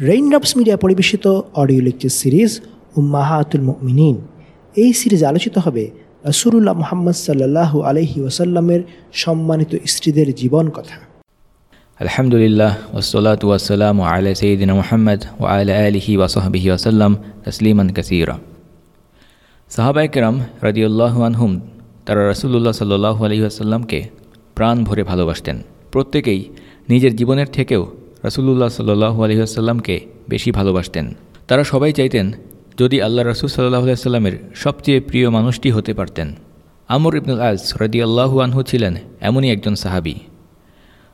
Raindrops media পরিবেশিত audio lecture series উম্মাহাতুল মিনীন এই সিরিজ আলোচিত হবে রসুরুল্লাহ মোহাম্মদ সাল্লাহু আলহি ওসাল্লামের সম্মানিত স্ত্রীদের জীবন কথা। আলহামদুলিল্লাহ ওসলাত ওয়াসালাম আলা সঈদিন মোহাম্মদ ও আলা আলহি ওয়াসহবিহি ওসাল্লাম তসলিমান কাসিরা। সাহাবাইকেরাম রাজিউল্লাহ আনহুম, তারা রসুল্লাহ সাল্লাহ আলহি আসাল্লামকে প্রাণ ভরে ভালোবাসতেন। প্রত্যেকেই নিজের জীবনের থেকেও রসুল্লাহ সাল্লাহু আলহিহাসাল্লামকে বেশি ভালোবাসতেন। তারা সবাই চাইতেন, যদি আল্লাহ রসুল সাল্লাহ সাল্লামের সবচেয়ে প্রিয় মানুষটি হতে পারতেন। আমর ইবনুল আজ রদি আল্লাহু আনহু ছিলেন এমনই একজন সাহাবি।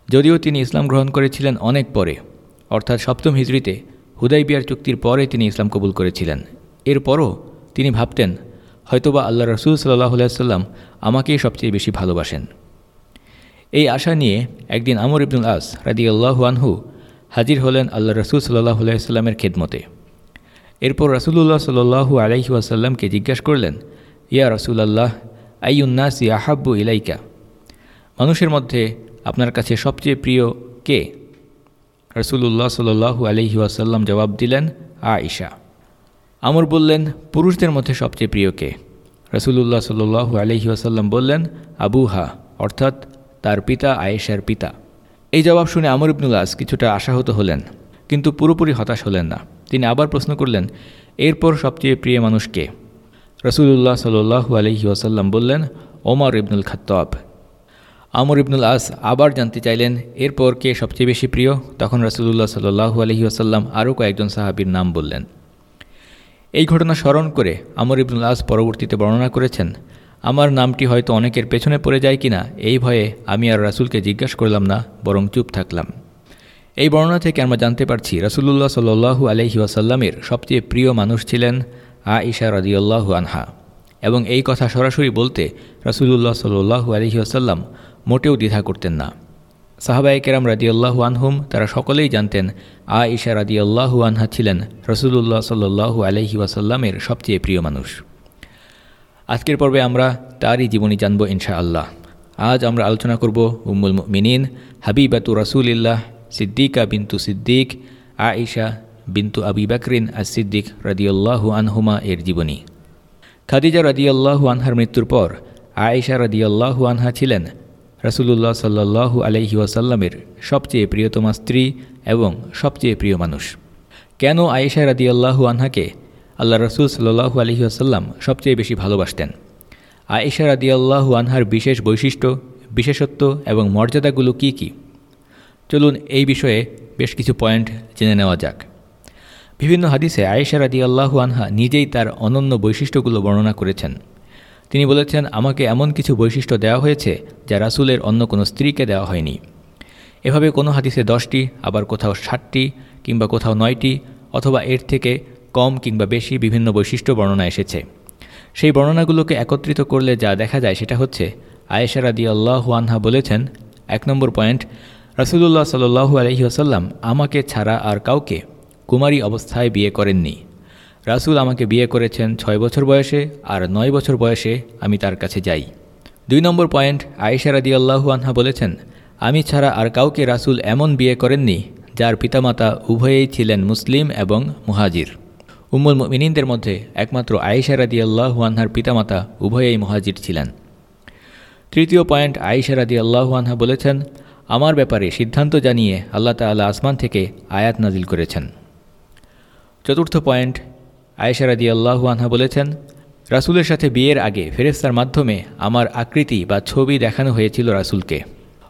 যদিও তিনি ইসলাম গ্রহণ করেছিলেন অনেক পরে, অর্থাৎ সপ্তম হিজড়িতে হুদাই বিয়ার চুক্তির পরে তিনি ইসলাম কবুল করেছিলেন। এরপরও তিনি ভাবতেন, হয়তোবা আল্লাহ রসুল সাল্লাহ সাল্লাম আমাকেই সবচেয়ে বেশি ভালোবাসেন। এই আশা নিয়ে একদিন আমর ইবনুল আস রাদি আল্লাহু আনহু হাজির হলেন আল্লাহ রসুল সাল্লাহ আলাইস্লামের খেদমতে। এরপর রসুল্লাহ সাল্লু আলাইহি আসাল্লামকে জিজ্ঞাসা করলেন, ইয়া রসুলাল্লাহ আইউন্নাস আহাব্বু ইলাইকা? মানুষের মধ্যে আপনার কাছে সবচেয়ে প্রিয় কে? রসুল্লাহ সাল্লু আলহি আসাল্লাম জবাব দিলেন আইশা আমর বললেন, পুরুষদের মধ্যে সবচেয়ে প্রিয় কে? রসুল্লাহ সাল্লু আলহি আসাল্লাম বললেন, আবুহা। অর্থাৎ তার পিতা আয়েশার পিতা। এই জবাব শুনে আমর ইবনুল আস কিছুটা আশাহত হলেন, কিন্তু পুরোপুরি হতাশ হলেন না। তিনি আবার প্রশ্ন করলেন, এরপর সবচেয়ে প্রিয় মানুষ কে? রসুল্লাহ সাল্লু আলহি ওয়াসাল্লাম বললেন, ওমর ইবনুল খাত্তাব। আমর ইবনুল আস আবার জানতে চাইলেন, এরপর কে সবচেয়ে বেশি প্রিয়? তখন রসুল্লাহ সাল্লু আলহি আসাল্লাম আরও কয়েকজন সাহাবির নাম বললেন। এই ঘটনা স্মরণ করে আমর ইবনুল আস পরবর্তীতে বর্ণনা করেছেন আমার নামটি হয়তো অনেকের পেছনে পড়ে যায় কিনা, এই ভয়ে আমি আর রাসুলকে জিজ্ঞাসা করলাম না, বরং চুপ থাকলাম। এই বর্ণনা থেকে আমরা জানতে পারছি, রাসুলুল্লাহ সাল্লু আলহি ওয়াসাল্লামের সবচেয়ে প্রিয় মানুষ ছিলেন আ ইশা রদিউল্লাহু আনহা। এবং এই কথা সরাসরি বলতে রাসুলুল্লাহ সাল্লু আলহি আসাল্লাম মোটেও দ্বিধা করতেন না। সাহাবাই কেরাম রাদিউল্লাহু আনহুম, তারা সকলেই জানতেন আ ইশা রাদিউল্লাহু আনহা ছিলেন রসুলুল্লাহ সাল্লু আলহি ওয়াসাল্লামের সবচেয়ে প্রিয় মানুষ। আজকের পর্বে আমরা তারই জীবনী জানব ইনশা আল্লাহ আজ আমরা আলোচনা করব উম্মুল মিনিন হাবিবাতু রাসুলিল্লাহ, সিদ্দিকা বিন্তু সিদ্দিক আইশা বিন্তু আবি বাকরিন আর সিদ্দিক রাদিউল্লাহু আনহুমা এর জীবনী। খাদিজা রাদিয়াল্লাহু আনহার মৃত্যুর পর আয়েশা রাদিয়াল্লাহু আনহা ছিলেন রসুলুল্লাহ সাল্লাহু আলহি ওয়াসাল্লামের সবচেয়ে প্রিয়তমা স্ত্রী এবং সবচেয়ে প্রিয় মানুষ। কেন আয়েশা রাদিয়াল্লাহু আনহাকে আল্লাহ রসুল সাল্লাহু আলহি আসাল্লাম সবচেয়ে বেশি ভালোবাসতেন। আয়েশা রাদিয়াল্লাহু আনহার বিশেষ বৈশিষ্ট্য, বিশেষত্ব এবং মর্যাদাগুলো কি কি? চলুন এই বিষয়ে বেশ কিছু পয়েন্ট জেনে নেওয়া যাক। বিভিন্ন হাদিসে আয়েশা রাদি আল্লাহু আনহা নিজেই তার অনন্য বৈশিষ্ট্যগুলো বর্ণনা করেছেন। তিনি বলেছেন, আমাকে এমন কিছু বৈশিষ্ট্য দেওয়া হয়েছে যা রাসুলের অন্য কোনো স্ত্রীকে দেওয়া হয়নি। এভাবে কোনো হাদিসে দশটি, আবার কোথাও ষাটটি কিংবা কোথাও নয়টি অথবা এর থেকে কম কিংবা বেশি বিভিন্ন বৈশিষ্ট্য বর্ণনা এসেছে। সেই বর্ণনাগুলোকে একত্রিত করলে যা দেখা যায় সেটা হচ্ছে, আয়েশা রাদি আল্লাহু আনহা বলেছেন, এক নম্বর পয়েন্ট রসুল্লাহ সাল্লু আলহি আসাল্লাম আমাকে ছাড়া আর কাউকে কুমারী অবস্থায় বিয়ে করেননি। রাসুল আমাকে বিয়ে করেছেন ছয় বছর বয়সে আর নয় বছর বয়সে আমি তার কাছে যাই। দুই নম্বর পয়েন্ট, আয়েশা রাদি আল্লাহু আনহা বলেছেন, আমি ছাড়া আর কাউকে রাসুল এমন বিয়ে করেননি যার পিতামাতা উভয়েই ছিলেন মুসলিম এবং মুহাজির। উম্মুল মিনিনদের মধ্যে একমাত্র আয়েশা রাদি আল্লাহু পিতামাতা উভয়েই মহাজির ছিলেন। তৃতীয় পয়েন্ট, আয়েশা রাদি আল্লাহু বলেছেন, আমার ব্যাপারে সিদ্ধান্ত জানিয়ে আল্লাহ তাল্লাহ আসমান থেকে আয়াত নাজিল করেছেন। চতুর্থ পয়েন্ট, আয়েশা রাদি বলেছেন, রাসুলের সাথে বিয়ের আগে ফেরেস্তার মাধ্যমে আমার আকৃতি বা ছবি দেখানো হয়েছিল রাসুলকে।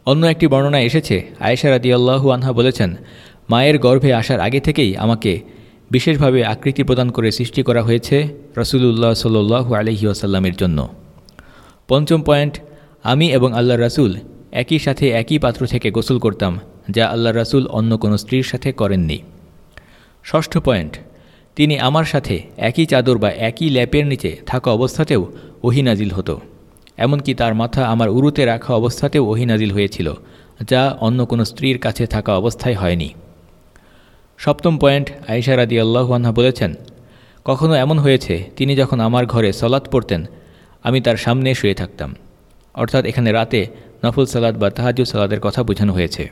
অন্য একটি বর্ণনা এসেছে, আয়েশা রাদি আল্লাহু আনহা বলেছেন, মায়ের গর্ভে আসার আগে থেকেই আমাকে বিশেষভাবে আকৃতি প্রদান করে সৃষ্টি করা হয়েছে রসুলুল্লাহ সাল্লু আলহি আসাল্লামের জন্য। পঞ্চম পয়েন্ট, আমি এবং আল্লাহ রাসুল একই সাথে একই পাত্র থেকে গোসল করতাম, যা আল্লাহ রাসুল অন্য কোনো স্ত্রীর সাথে করেননি। ষষ্ঠ পয়েন্ট, তিনি আমার সাথে একই চাদর বা একই ল্যাপের নিচে থাকা অবস্থাতেও ওহিনাজিল হতো, এমনকি তার মাথা আমার উরুতে রাখা অবস্থাতেও ওহিনাজিল হয়েছিল, যা অন্য কোনো স্ত্রীর কাছে থাকা অবস্থায় হয়নি। সপ্তম পয়েন্ট আয়েশা রাদি আল্লাহুয়ানহা বলেছেন, কখনো এমন হয়েছে, তিনি যখন আমার ঘরে সলাৎ পড়তেন, আমি তার সামনে শুয়ে থাকতাম। অর্থাৎ এখানে রাতে নফুল সালাদ বা তাহাজু সালাদের কথা বোঝানো হয়েছে।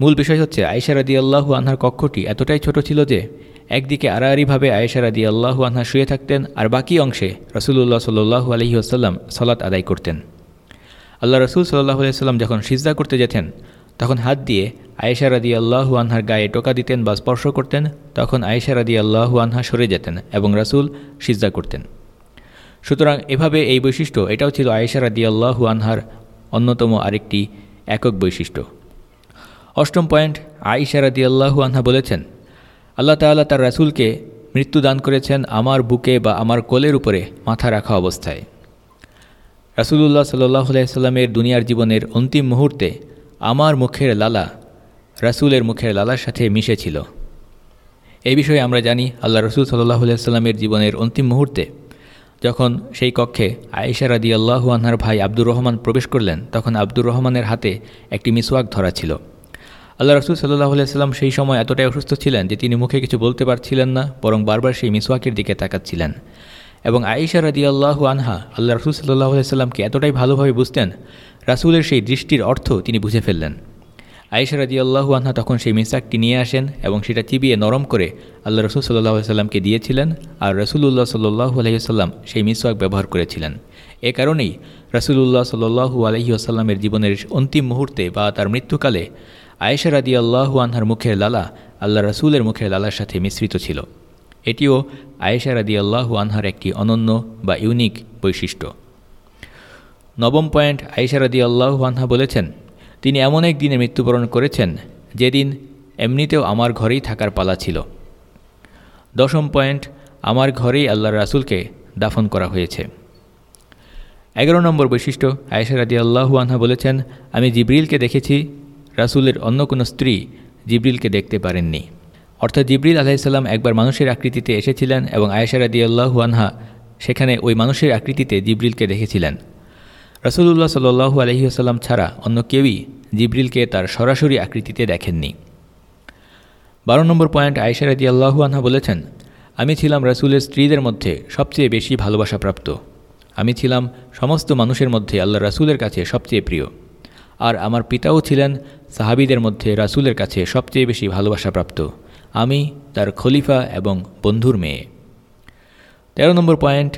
মূল বিষয় হচ্ছে, আয়েশা রাদি আল্লাহু আনহার কক্ষটি এতটাই ছোট ছিল যে, একদিকে আড়াআড়িভাবে আয়েশা রাদি আল্লাহু আনহা শুয়ে থাকতেন আর বাকি অংশে রসুল্লাহ সাল্লু আলহি আসাল্লাম সলাৎ আদায় করতেন। আল্লাহ রসুল সাল্লাহ আলাইসাল্লাম যখন সিজদা করতে যেতেন তখন হাত দিয়ে আয়েশা রাদি আল্লাহু আনহার গায়ে টোকা দিতেন বা স্পর্শ করতেন, তখন আয়েশা রাদি আল্লাহু আনহা সরে যেতেন এবং রাসুল সিজদা করতেন। সুতরাং এভাবে এই বৈশিষ্ট্য, এটাও ছিল আয়েশা রাদি আল্লাহু আনহার অন্যতম আরেকটি একক বৈশিষ্ট্য। অষ্টম পয়েন্ট, আয়েশা রাদি আল্লাহু আনহা বলেছেন, আল্লাহ তাল্লাহ তার রাসুলকে মৃত্যু দান করেছেন আমার বুকে বা আমার কোলের উপরে মাথা রাখা অবস্থায়। রাসুলুল্লাহ সাল্লাহ সাল্লামের দুনিয়ার জীবনের অন্তিম মুহূর্তে আমার মুখের লালা রাসুলের মুখের লালার সাথে মিশেছিল। এই বিষয়ে আমরা জানি আল্লাহ রসুল সাল্লাহ সাল্লামের জীবনের অন্তিম মুহূর্তে যখন সেই কক্ষে আয়েশা রাদি আল্লাহু আনহার ভাই আব্দুর রহমান প্রবেশ করলেন, তখন আব্দুর রহমানের হাতে একটি মিসওয়াক ধরা ছিল। আল্লাহ রসুল সাল্লাহ সাল্লাম সেই সময় এতটাই অসুস্থ ছিলেন যে তিনি মুখে কিছু বলতে পারছিলেন না, বরং বারবার সেই মিসওয়াকের দিকে তাকাচ্ছিলেন। এবং আয়েশা রাদি আল্লাহু আনহা আল্লাহ রসুল সাল্লাহ সাল্লামকে এতটাই ভালোভাবে বুঝতেন রাসুলের সেই দৃষ্টির অর্থ তিনি বুঝে ফেললেন। আয়েশা রাজি আল্লাহু আনহা তখন সেই মিসাকটি নিয়ে আসেন এবং সেটা চিবিয়ে নরম করে আল্লাহ রসুল সাল্লাহ সাল্লামকে দিয়েছিলেন আর রসুল্লাহ সাল্লু আলহিসাল্লাম সেই মিসওয়াক ব্যবহার করেছিলেন। এ কারণেই রসুল্লাহ সাল্লু আলহিউসাল্লামের জীবনের অন্তিম মুহূর্তে বা তার মৃত্যুকালে আয়েশা রাদি আল্লাহু আনহার মুখের লালা আল্লাহ রসুলের মুখের লালার সাথে মিশ্রিত ছিল। এটিও আয়েশা রাদি আল্লাহু আনহার একটি অনন্য বা ইউনিক বৈশিষ্ট্য। নবম পয়েন্ট আয়েশা রাদি আল্লাহু আনহা বলেছেন, তিনি এমন এক দিনে মৃত্যুবরণ করেছেন, যেদিন এমনিতেও আমার ঘরেই থাকার পালা ছিল। দশম পয়েন্ট, আমার ঘরেই আল্লাহ রাসুলকে দাফন করা হয়েছে। এগারো নম্বর বৈশিষ্ট্য, আয়েশা রাদি আল্লাহু আনহা বলেছেন, আমি জিব্রিলকে দেখেছি, রাসুলের অন্য কোনো স্ত্রী জিব্রিলকে দেখতে পারেননি। অর্থাৎ জিব্রিল আলাহিসাল্লাম একবার মানুষের আকৃতিতে এসেছিলেন এবং আয়েশা রাদি আল্লাহু আনহা সেখানে ওই মানুষের আকৃতিতে জিব্রিলকে দেখেছিলেন। রসুল্লাহ সাল্লু আলহিহাস্লাম ছাড়া অন্য কেউই জিব্রিলকে তার সরাসরি আকৃতিতে দেখেননি। বারো নম্বর পয়েন্ট আয়েশা রাদি আল্লাহু আনহা বলেছেন, আমি ছিলাম রসুলের স্ত্রীদের মধ্যে সবচেয়ে বেশি ভালোবাসাপ্রাপ্ত। আমি ছিলাম সমস্ত মানুষের মধ্যে আল্লাহ রাসুলের কাছে সবচেয়ে প্রিয়। আর আমার পিতাও ছিলেন সাহাবিদের মধ্যে রাসুলের কাছে সবচেয়ে বেশি ভালোবাসাপ্রাপ্ত। আমি তার খলিফা এবং বন্ধুর মেয়ে। তেরো নম্বর পয়েন্ট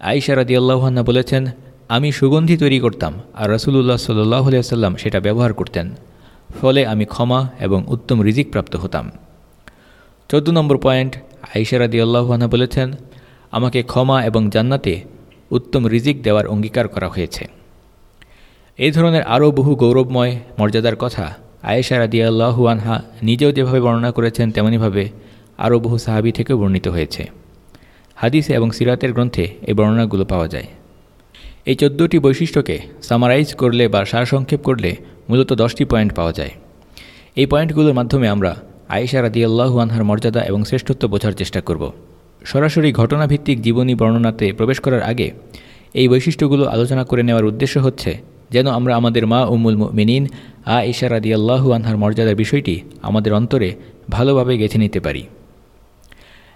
আইসা রাদি আল্লাহান্না বলেছেন আমি সুগন্ধি তৈরি করতাম আর রসুল্লাহ সাল্লাহ সাল্লাম সেটা ব্যবহার করতেন। ফলে আমি ক্ষমা এবং উত্তম রিজিক প্রাপ্ত হতাম। চোদ্দ নম্বর পয়েন্ট আইসা রাদি আল্লাহান্না বলেছেন, আমাকে ক্ষমা এবং জান্নাতে উত্তম রিজিক দেওয়ার অঙ্গীকার করা হয়েছে। এই ধরনের আরও বহু গৌরবময়, মর্যাদার কথা আয়েশা রাদিয়াল্লাহু আনহা নিজেও যেভাবে বর্ণনা করেছেন তেমনইভাবে আরও বহু সাহাবি থেকেও বর্ণিত হয়েছে। হাদিসে এবং সিরাতের গ্রন্থে এই বর্ণনাগুলো পাওয়া যায়। এই চোদ্দোটি বৈশিষ্ট্যকে সামারাইজ করলে বা সারসংক্ষেপ করলে মূলত দশটি পয়েন্ট পাওয়া যায়। এই পয়েন্টগুলোর মাধ্যমে আমরা আয়েশা রাদিয়াল্লাহু আনহার মর্যাদা এবং শ্রেষ্ঠত্ব বোঝার চেষ্টা করব। সরাসরি ঘটনাভিত্তিক জীবনী বর্ণনাতে প্রবেশ করার আগে এই বৈশিষ্ট্যগুলো আলোচনা করে নেওয়ার উদ্দেশ্য হচ্ছে যেন আমরা আমাদের মা উমুল মিনিন আ ইশারা দিয়াল্লাহু আনহার মর্যাদার বিষয়টি আমাদের অন্তরে ভালোভাবে গেছে নিতে পারি।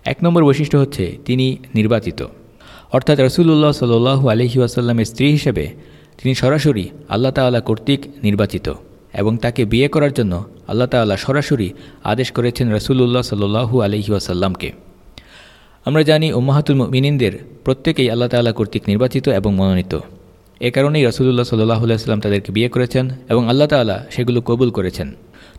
এক নম্বর বৈশিষ্ট্য হচ্ছে তিনি নির্বাচিত। অর্থাৎ রসুল্লাহ সাল্লু আলহি আসাল্লামের স্ত্রী হিসেবে তিনি সরাসরি আল্লাহ তাল্লাহ কর্তৃক নির্বাচিত এবং তাকে বিয়ে করার জন্য আল্লাহ তাল্লাহ সরাসরি আদেশ করেছেন রসুল্লাহ সাল্লু আলহি আসাল্লামকে আমরা জানি উম্মাহাতুল মিনিনদের প্রত্যেকেই আল্লাহ তাল্লাহ কর্তৃক নির্বাচিত এবং মনোনীত। এ কারণেই রসুল্লাহ সাল্লাহ সাল্লাম তাদেরকে বিয়ে করেছেন এবং আল্লাহ তাল্লাহ সেগুলো কবুল করেছেন।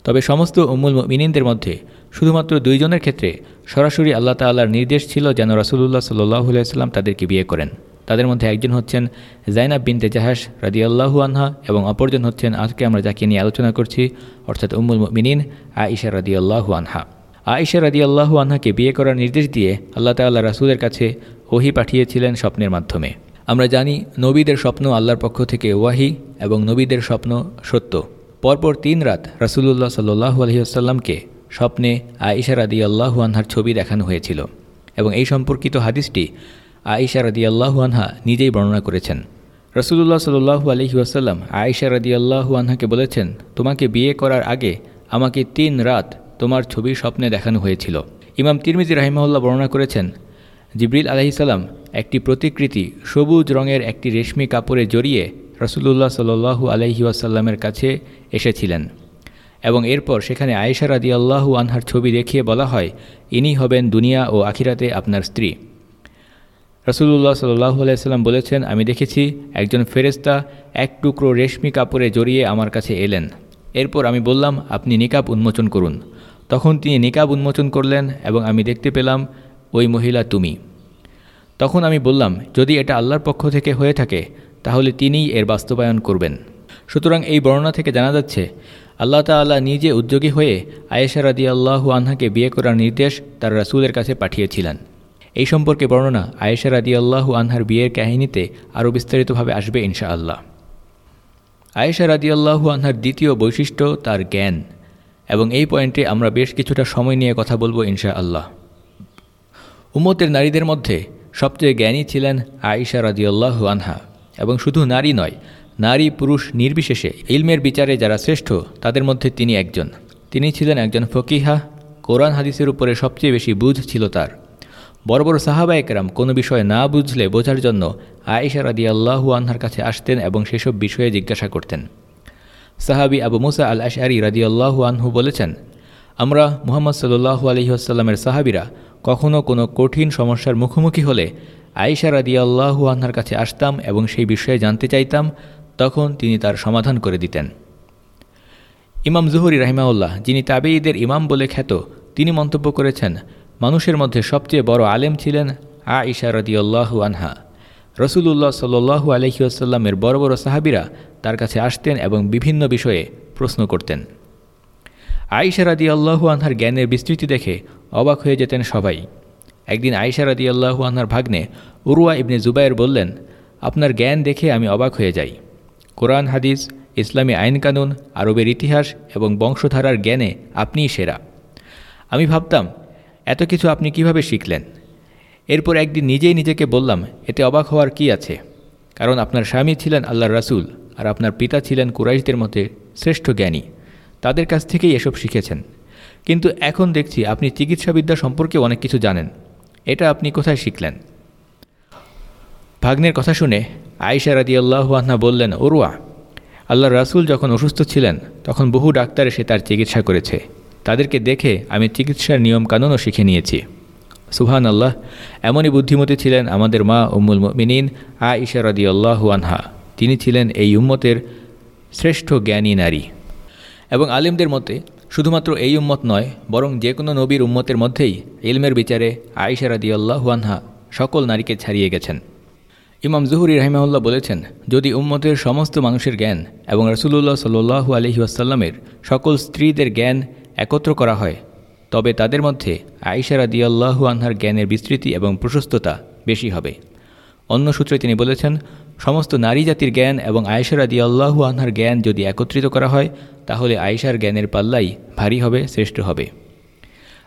তবে সমস্ত উম্মুল মিনিনদের মধ্যে শুধুমাত্র দুইজনের ক্ষেত্রে সরাসরি আল্লাহ তাল্লাহর নির্দেশ ছিল যেন রসুল্লাহ সাল্লাহ সাল্লাম তাদেরকে বিয়ে করেন। তাদের মধ্যে একজন হচ্ছেন জাইনাব বিনতে জাহাস আল্লাহু আনহা এবং অপরজন হচ্ছেন, আজকে আমরা যাকে নিয়ে আলোচনা করছি, অর্থাৎ উম্মুল মিনিন আইসা আল্লাহু আনহা। রাদি আল্লাহু আনহাকে বিয়ে করার নির্দেশ দিয়ে আল্লাহ তাল্লাহ রাসুলের কাছে ওহি পাঠিয়েছিলেন স্বপ্নের মাধ্যমে। আমরা জানি নবীদের স্বপ্ন আল্লাহর পক্ষ থেকে ওয়াহি এবং নবীদের স্বপ্ন সত্য। পরপর তিন রাত রাসুলুল্লাহ সাল্লু আলহিউসাল্লামকে স্বপ্নে আইসা রাদি আল্লাহু আনহার ছবি দেখানো হয়েছিল এবং এই সম্পর্কিত হাদিসটি আইসা রাদি আল্লাহু আনহা নিজেই বর্ণনা করেছেন। রসুল্লাহ সাল্লু আলহি আসাল্লাম আয়েশা রাদি আল্লাহু আনহাকে বলেছেন, তোমাকে বিয়ে করার আগে আমাকে তিন রাত তোমার ছবি স্বপ্নে দেখানো হয়েছিল। ইমাম তিরমিজি রাহিমাহুল্লাহ বর্ণনা করেছেন, জিবরিল আলহিসাল্লাম একটি প্রতিকৃতি সবুজ রঙের একটি রেশমি কাপড়ে জড়িয়ে রসুল্লাহ সাল্লু আলহি আসাল্লামের কাছে এসেছিলেন। এবং এরপর সেখানে আয়েশা রাদি আল্লাহু আনহার ছবি দেখিয়ে বলা হয়, ইনি হবেন দুনিয়া ও আখিরাতে আপনার স্ত্রী। রসুল্লাহ সাল্লাহ আলাইসাল্লাম বলেছেন, আমি দেখেছি একজন ফেরেস্তা এক টুকরো রেশমি কাপড়ে জড়িয়ে আমার কাছে এলেন। এরপর আমি বললাম, আপনি নিকাব উন্মোচন করুন। তখন তিনি নিকাব উন্মোচন করলেন এবং আমি দেখতে পেলাম, ওই মহিলা তুমি। তখন আমি বললাম, যদি এটা আল্লাহর পক্ষ থেকে হয়ে থাকে, তাহলে তিনিই এর বাস্তবায়ন করবেন। সুতরাং এই বর্ণনা থেকে জানা যাচ্ছে আল্লাহ তাল্লাহ নিজে উদ্যোগী হয়ে আয়েশা রাদি আল্লাহু আনহাকে বিয়ে করার নির্দেশ তার রাসুলের কাছে পাঠিয়েছিলেন। এই সম্পর্কে বর্ণনা আয়েশা রাদি আল্লাহু আনহার বিয়ের কাহিনীতে আরও বিস্তারিতভাবে আসবে ইনশা আল্লাহ আয়েশা রাদি আল্লাহু আনহার দ্বিতীয় বৈশিষ্ট্য তার জ্ঞান, এবং এই পয়েন্টে আমরা বেশ কিছুটা সময় নিয়ে কথা বলব ইনশা আল্লাহ উম্মতের নারীদের মধ্যে সবচেয়ে জ্ঞানী ছিলেন আয়েশা রাদিউল্লাহু আনহা, এবং শুধু নারী নয় নারী, পুরুষ নির্বিশেষে ইলমের বিচারে যারা শ্রেষ্ঠ, তাদের মধ্যে তিনি একজন। তিনি ছিলেন একজন ফকিহা, কোরআন হাদিসের উপরে সবচেয়ে বেশি বুঝ ছিল তার। বড় বড় সাহাবা একরাম কোনো বিষয় না বুঝলে বোঝার জন্য আয়েশা রাদি আল্লাহু আনহার কাছে আসতেন এবং সেসব বিষয়ে জিজ্ঞাসা করতেন। সাহাবি আবু মুসা আল আশারি রাদি আল্লাহু আনহু বলেছেন, আমরা মুহাম্মদ সাল্লু আলহিহাসাল্লামের সাহাবিরা কখনও কোনো কঠিন সমস্যার মুখোমুখি হলে আয়েশা রাদি আল্লাহু আনহার কাছে আসতাম এবং সেই বিষয়ে জানতে চাইতাম তখন তিনি তার সমাধান করে দিতেন। ইমাম জুহরি রাহিমাউল্লাহ যিনি তাবেঈদের ইমাম বলে খ্যাত, তিনি মন্তব্য করেছেন, মানুষের মধ্যে সবচেয়ে বড় আলেম ছিলেন আ ইশা রদিউল্লাহু আনহা। রসুলুল্লাহ সাল্লু আলহিউসাল্লামের বড় বড় সাহাবিরা তার কাছে আসতেন এবং বিভিন্ন বিষয়ে প্রশ্ন করতেন। রাদি আল্লাহু আনহার জ্ঞানের বিস্তৃতি দেখে অবাক হয়ে যেতেন সবাই। একদিন আইসা রাদি আল্লাহু আনহার ভাগ্নে উরুয়া ইবনে জুবাইর বললেন, আপনার জ্ঞান দেখে আমি অবাক হয়ে যাই। কোরআন, হাদিস, ইসলামী আইন কানুন আরবের ইতিহাস এবং বংশধারার জ্ঞানে আপনিই সেরা। আমি ভাবতাম, এত কিছু আপনি কীভাবে শিখলেন? এরপর একদিন নিজেই নিজেকে বললাম, এতে অবাক হওয়ার কি আছে? কারণ আপনার স্বামী ছিলেন আল্লাহর রাসুল, আর আপনার পিতা ছিলেন কুরাইশদের মধ্যে শ্রেষ্ঠ জ্ঞানী। তাদের কাছ থেকেই এসব শিখেছেন। কিন্তু এখন দেখছি আপনি চিকিৎসাবিদ্যা সম্পর্কে অনেক কিছু জানেন। এটা আপনি কোথায় শিখলেন? ভাগ্নের কথা শুনে আয়েশা রাদি আল্লাহ আহ্না বললেন ওরুয়া আল্লাহ রাসুল যখন অসুস্থ ছিলেন, তখন বহু ডাক্তার এসে তার চিকিৎসা করেছে। তাদেরকে দেখে আমি চিকিৎসার নিয়মকানুনও শিখে নিয়েছি। সুহান আল্লাহ এমনই বুদ্ধিমতী ছিলেন আমাদের মা উম্মুল মিনিন আ ইশারদি আল্লাহু আনহা। তিনি ছিলেন এই উম্মতের শ্রেষ্ঠ জ্ঞানী নারী। এবং আলিমদের মতে, শুধুমাত্র এই উম্মত নয়, বরং যে কোনো নবীর উম্মতের মধ্যেই ইলমের বিচারে আয়েশারাদি আল্লাহু আনহা সকল নারীকে ছাড়িয়ে গেছেন। ইমাম জুহুরি রাহিমাউল্লাহ বলেছেন, যদি উম্মতের সমস্ত মানুষের জ্ঞান এবং রসুল্লাহ সাল্লু আলহি আসাল্লামের সকল স্ত্রীদের জ্ঞান একত্র করা হয়, তবে তাদের মধ্যে আইসারা দিয়াল্লাহু আনহার জ্ঞানের বিস্তৃতি এবং প্রশস্ততা বেশি হবে। অন্য সূত্রে তিনি বলেছেন, সমস্ত নারী জাতির জ্ঞান এবং আয়েশারা দিয়াল্লাহু আনহার জ্ঞান যদি একত্রিত করা হয়, তাহলে আয়েশার জ্ঞানের পাল্লাই ভারী হবে, শ্রেষ্ঠ হবে।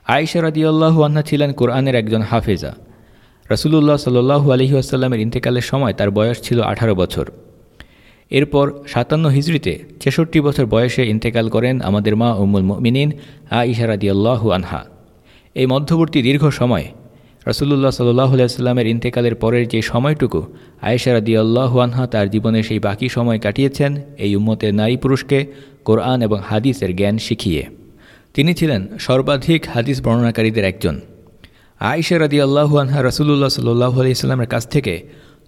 আয়েশা দিয়াল্লাহু আনহা ছিলেন কোরআনের একজন হাফেজা। রসুল্লাহ সাল্লু আলহি আসাল্লামের ইন্তেকালের সময় তার বয়স ছিল আঠারো বছর। এরপর সাতান্ন হিজড়িতে ছেষট্টি বছর বয়সে ইন্তেকাল করেন আমাদের মা উমুল মিনিন আ ইশারাদি আল্লাহু আনহা। এই মধ্যবর্তী দীর্ঘ সময় রসুল্লাহ সাল্লাহ আলাইস্লামের ইন্তেকালের পরের যে সময়টুকু আয়েশারাদি আল্লাহু আনহা তার জীবনে সেই বাকি সময় কাটিয়েছেন, এই উম্মতের নারী পুরুষকে কোরআন এবং হাদিসের জ্ঞান শিখিয়ে। তিনি ছিলেন সর্বাধিক হাদিস বর্ণনাকারীদের একজন। আয়েশা রাদি আল্লাহু আনহা রসুল্লাহ সাল্লাহ আলাইস্লামের কাছ থেকে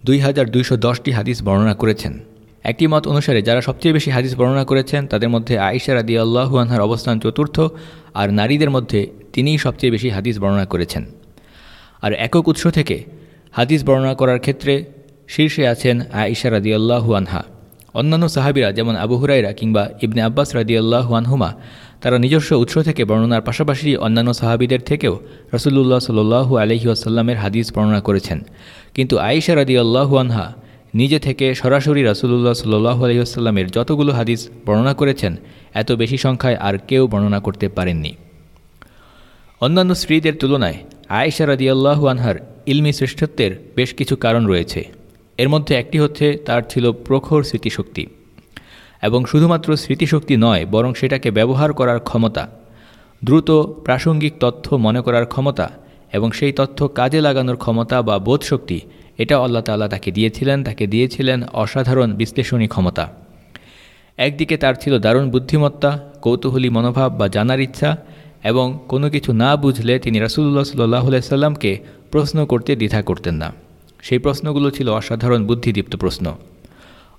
দুই হাজার দুইশো দশটি হাদিস বর্ণনা করেছেন। একটি মত অনুসারে যারা সবচেয়ে বেশি হাদিস বর্ণনা করেছেন, তাদের মধ্যে আয়েশা রাদি আল্লাহু আনহার অবস্থান চতুর্থ আর নারীদের মধ্যে তিনিই সবচেয়ে বেশি হাদিস বর্ণনা করেছেন। আর একক উৎস থেকে হাদিস বর্ণনা করার ক্ষেত্রে শীর্ষে আছেন আয়েশা রাদি আল্লাহু আনহা। অন্যান্য সাহাবিরা, যেমন আবু হুরাইরা কিংবা ইবনে আব্বাস রাদি আল্লাহু আনহুমা, তারা নিজস্ব উৎস থেকে বর্ণনার পাশাপাশি অন্যান্য সাহাবিদের থেকেও রসুল্লাহ সাল্লু আলহি আসাল্লামের হাদিস বর্ণনা করেছেন। কিন্তু আয়েশা রাদি আল্লাহু আনহা নিজে থেকে সরাসরি রাসুলুল্লাহ সাল্লাহ আলহিহাস্লামের যতগুলো হাদিস বর্ণনা করেছেন, এত বেশি সংখ্যায় আর কেউ বর্ণনা করতে পারেননি। অন্যান্য স্ত্রীদের তুলনায় আয়েশা রাদিয়াল্লাহু আনহার ইলমি শ্রেষ্ঠত্বের বেশ কিছু কারণ রয়েছে। এর মধ্যে একটি হচ্ছে তার ছিল প্রখর স্মৃতিশক্তি। এবং শুধুমাত্র স্মৃতিশক্তি নয়, বরং সেটাকে ব্যবহার করার ক্ষমতা, দ্রুত প্রাসঙ্গিক তথ্য মনে করার ক্ষমতা এবং সেই তথ্য কাজে লাগানোর ক্ষমতা বা বোধশক্তি এটা আল্লাহ তাল্লাহ তাকে দিয়েছিলেন তাকে দিয়েছিলেন অসাধারণ বিশ্লেষণী ক্ষমতা। একদিকে তার ছিল দারুণ বুদ্ধিমত্তা, কৌতূহলী মনোভাব বা জানার ইচ্ছা এবং কোনো কিছু না বুঝলে তিনি রাসুল্লাহ সাল্লাহ সাল্লামকে প্রশ্ন করতে দ্বিধা করতেন না। সেই প্রশ্নগুলো ছিল অসাধারণ বুদ্ধিদীপ্ত প্রশ্ন।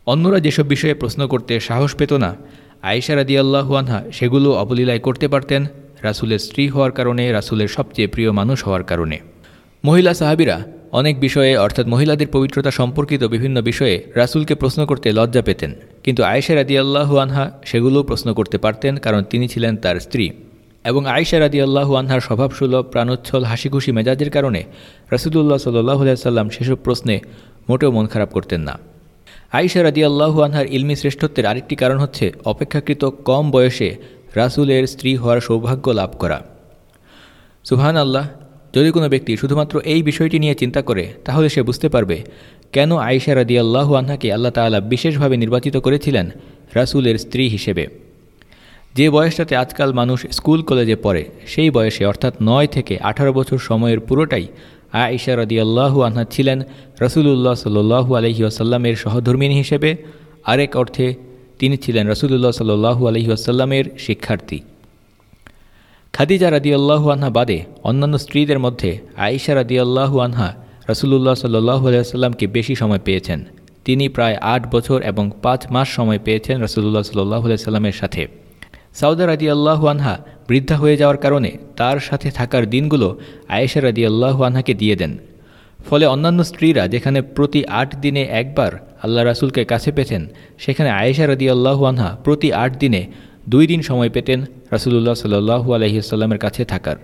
অন্যরা যেসব বিষয়ে প্রশ্ন করতে সাহস পেত না, আয়েশা রাদি আল্লাহুয়ানহা সেগুলো অবলীলায় করতে পারতেন রাসুলের স্ত্রী হওয়ার কারণে, রাসুলের সবচেয়ে প্রিয় মানুষ হওয়ার কারণে। মহিলা সাহাবিরা অনেক বিষয়ে, অর্থাৎ মহিলাদের পবিত্রতা সম্পর্কিত বিভিন্ন বিষয়ে রাসুলকে প্রশ্ন করতে লজ্জা পেতেন। কিন্তু আয়েশা রাদি আল্লাহু আনহা সেগুলোও প্রশ্ন করতে পারতেন কারণ তিনি ছিলেন তার স্ত্রী। এবং আয়েশা রাদি আল্লাহু আনহার স্বভাবসুলভ, প্রাণোচ্ছল, হাসিখুশি মেজাজের কারণে রাসুদুল্লাহ সাল্লাহ সাল্লাম সেসব প্রশ্নে মোটেও মন খারাপ করতেন না। আয়েশা রাদি আল্লাহু আনহার ইলমি শ্রেষ্ঠত্বের আরেকটি কারণ হচ্ছে অপেক্ষাকৃত কম বয়সে রাসুলের স্ত্রী হওয়ার সৌভাগ্য লাভ করা। সুহান আল্লাহ যদি কোনো ব্যক্তি শুধুমাত্র এই বিষয়টি নিয়ে চিন্তা করে, তাহলে সে বুঝতে পারবে কেন আয়েশা রাদি আল্লাহ আনহাকে আল্লাহ তালা বিশেষভাবে নির্বাচিত করেছিলেন রাসুলের স্ত্রী হিসেবে। যে বয়সটাতে আজকাল মানুষ স্কুল কলেজে পড়ে, সেই বয়সে অর্থাৎ নয় থেকে আঠারো বছর সময়ের পুরোটাই আয়েশা রদি আল্লাহু আনহা ছিলেন রসুলুল্লাহ সাল্লু আলহি আসাল্লামের সহধর্মিনী হিসেবে। আরেক অর্থে তিনি ছিলেন রসুলুল্লাহ সাল্লু আলহি আসাল্লামের শিক্ষার্থী। খাদিজা রাদি আল্লাহু আনহা বাদে অন্যান্য স্ত্রীদের মধ্যে আয়েশা রাদি আল্লাহু আনহা রসুলুল্লাহ সাল্লু আলাইসাল্লামকে বেশি সময় পেয়েছেন। তিনি প্রায় আট বছর এবং পাঁচ মাস সময় পেয়েছেন রসুল্লাহ সাল্লাহ সাল্লামের সাথে। সাউদা আল্লাহু আনহা বৃদ্ধা হয়ে যাওয়ার কারণে তার সাথে থাকার দিনগুলো আয়েশা আল্লাহু আনহাকে দিয়ে দেন। ফলে অন্যান্য স্ত্রীরা যেখানে প্রতি আট দিনে একবার আল্লাহ রাসুলকে কাছে পেতেন, সেখানে আয়েশা আল্লাহু আনহা প্রতি আট দিনে দুই দিন সময় পেতেন রাসুলুল্লাহ সাল্লু আলহিসাল্লামের কাছে থাকার।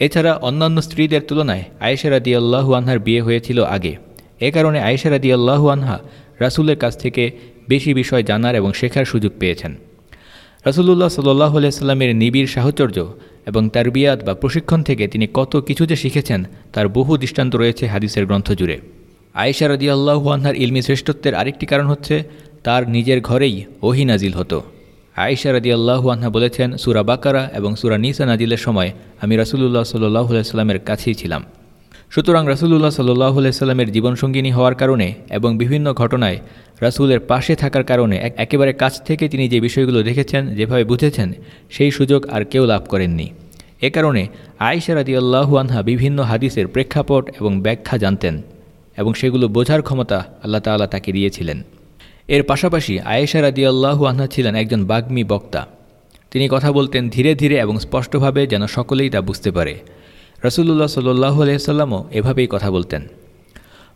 এছাড়া অন্যান্য স্ত্রীদের তুলনায় আয়েশা আল্লাহু আনহার বিয়ে হয়েছিল আগে। এ কারণে আয়েশা রাদি আল্লাহু আনহা রাসুলের কাছ থেকে বেশি বিষয় জানার এবং শেখার সুযোগ পেয়েছেন। রাসুল্লাহ সাল্লাহ সাল্লামের নিবিড় সাহচর্য এবং তার বিয়াদ বা প্রশিক্ষণ থেকে তিনি কত কিছু যে শিখেছেন, তার বহু দৃষ্টান্ত রয়েছে হাদিসের গ্রন্থ জুড়ে। আয়েশা রদি আল্লাহু আনহার ইলমি শ্রেষ্ঠত্বের আরেকটি কারণ হচ্ছে, তার নিজের ঘরেই ওহি নাজিল হতো। আয়েশা রদি আল্লাহু আনহা বলেছেন, সুরা বাকারা এবং সুরা নিসা নাজিলের সময় আমি রাসুলুল্লাহ সাল্লাহ সাল্লামের কাছেই ছিলাম। সুতরাং রাসুলুল্লাহ সাল্লাহ সাল্লামের জীবনসঙ্গিনী হওয়ার কারণে এবং বিভিন্ন ঘটনায় রাসুলের পাশে থাকার কারণে একেবারে কাছ থেকে তিনি যে বিষয়গুলো দেখেছেন, যেভাবে বুঝেছেন, সেই সুযোগ আর কেউ লাভ করেননি। এ কারণে আয়েশা আল্লাহু আনহা বিভিন্ন হাদিসের প্রেক্ষাপট এবং ব্যাখ্যা জানতেন এবং সেগুলো বোঝার ক্ষমতা আল্লাহ তাল্লাহ তাকে দিয়েছিলেন। এর পাশাপাশি আয়েশা আল্লাহু আনহা ছিলেন একজন বাগ্মী বক্তা। তিনি কথা বলতেন ধীরে ধীরে এবং স্পষ্টভাবে যেন সকলেই তা বুঝতে পারে। রসুল্লাহ সাল্লাহ আলাইসাল্লামও এভাবেই কথা বলতেন।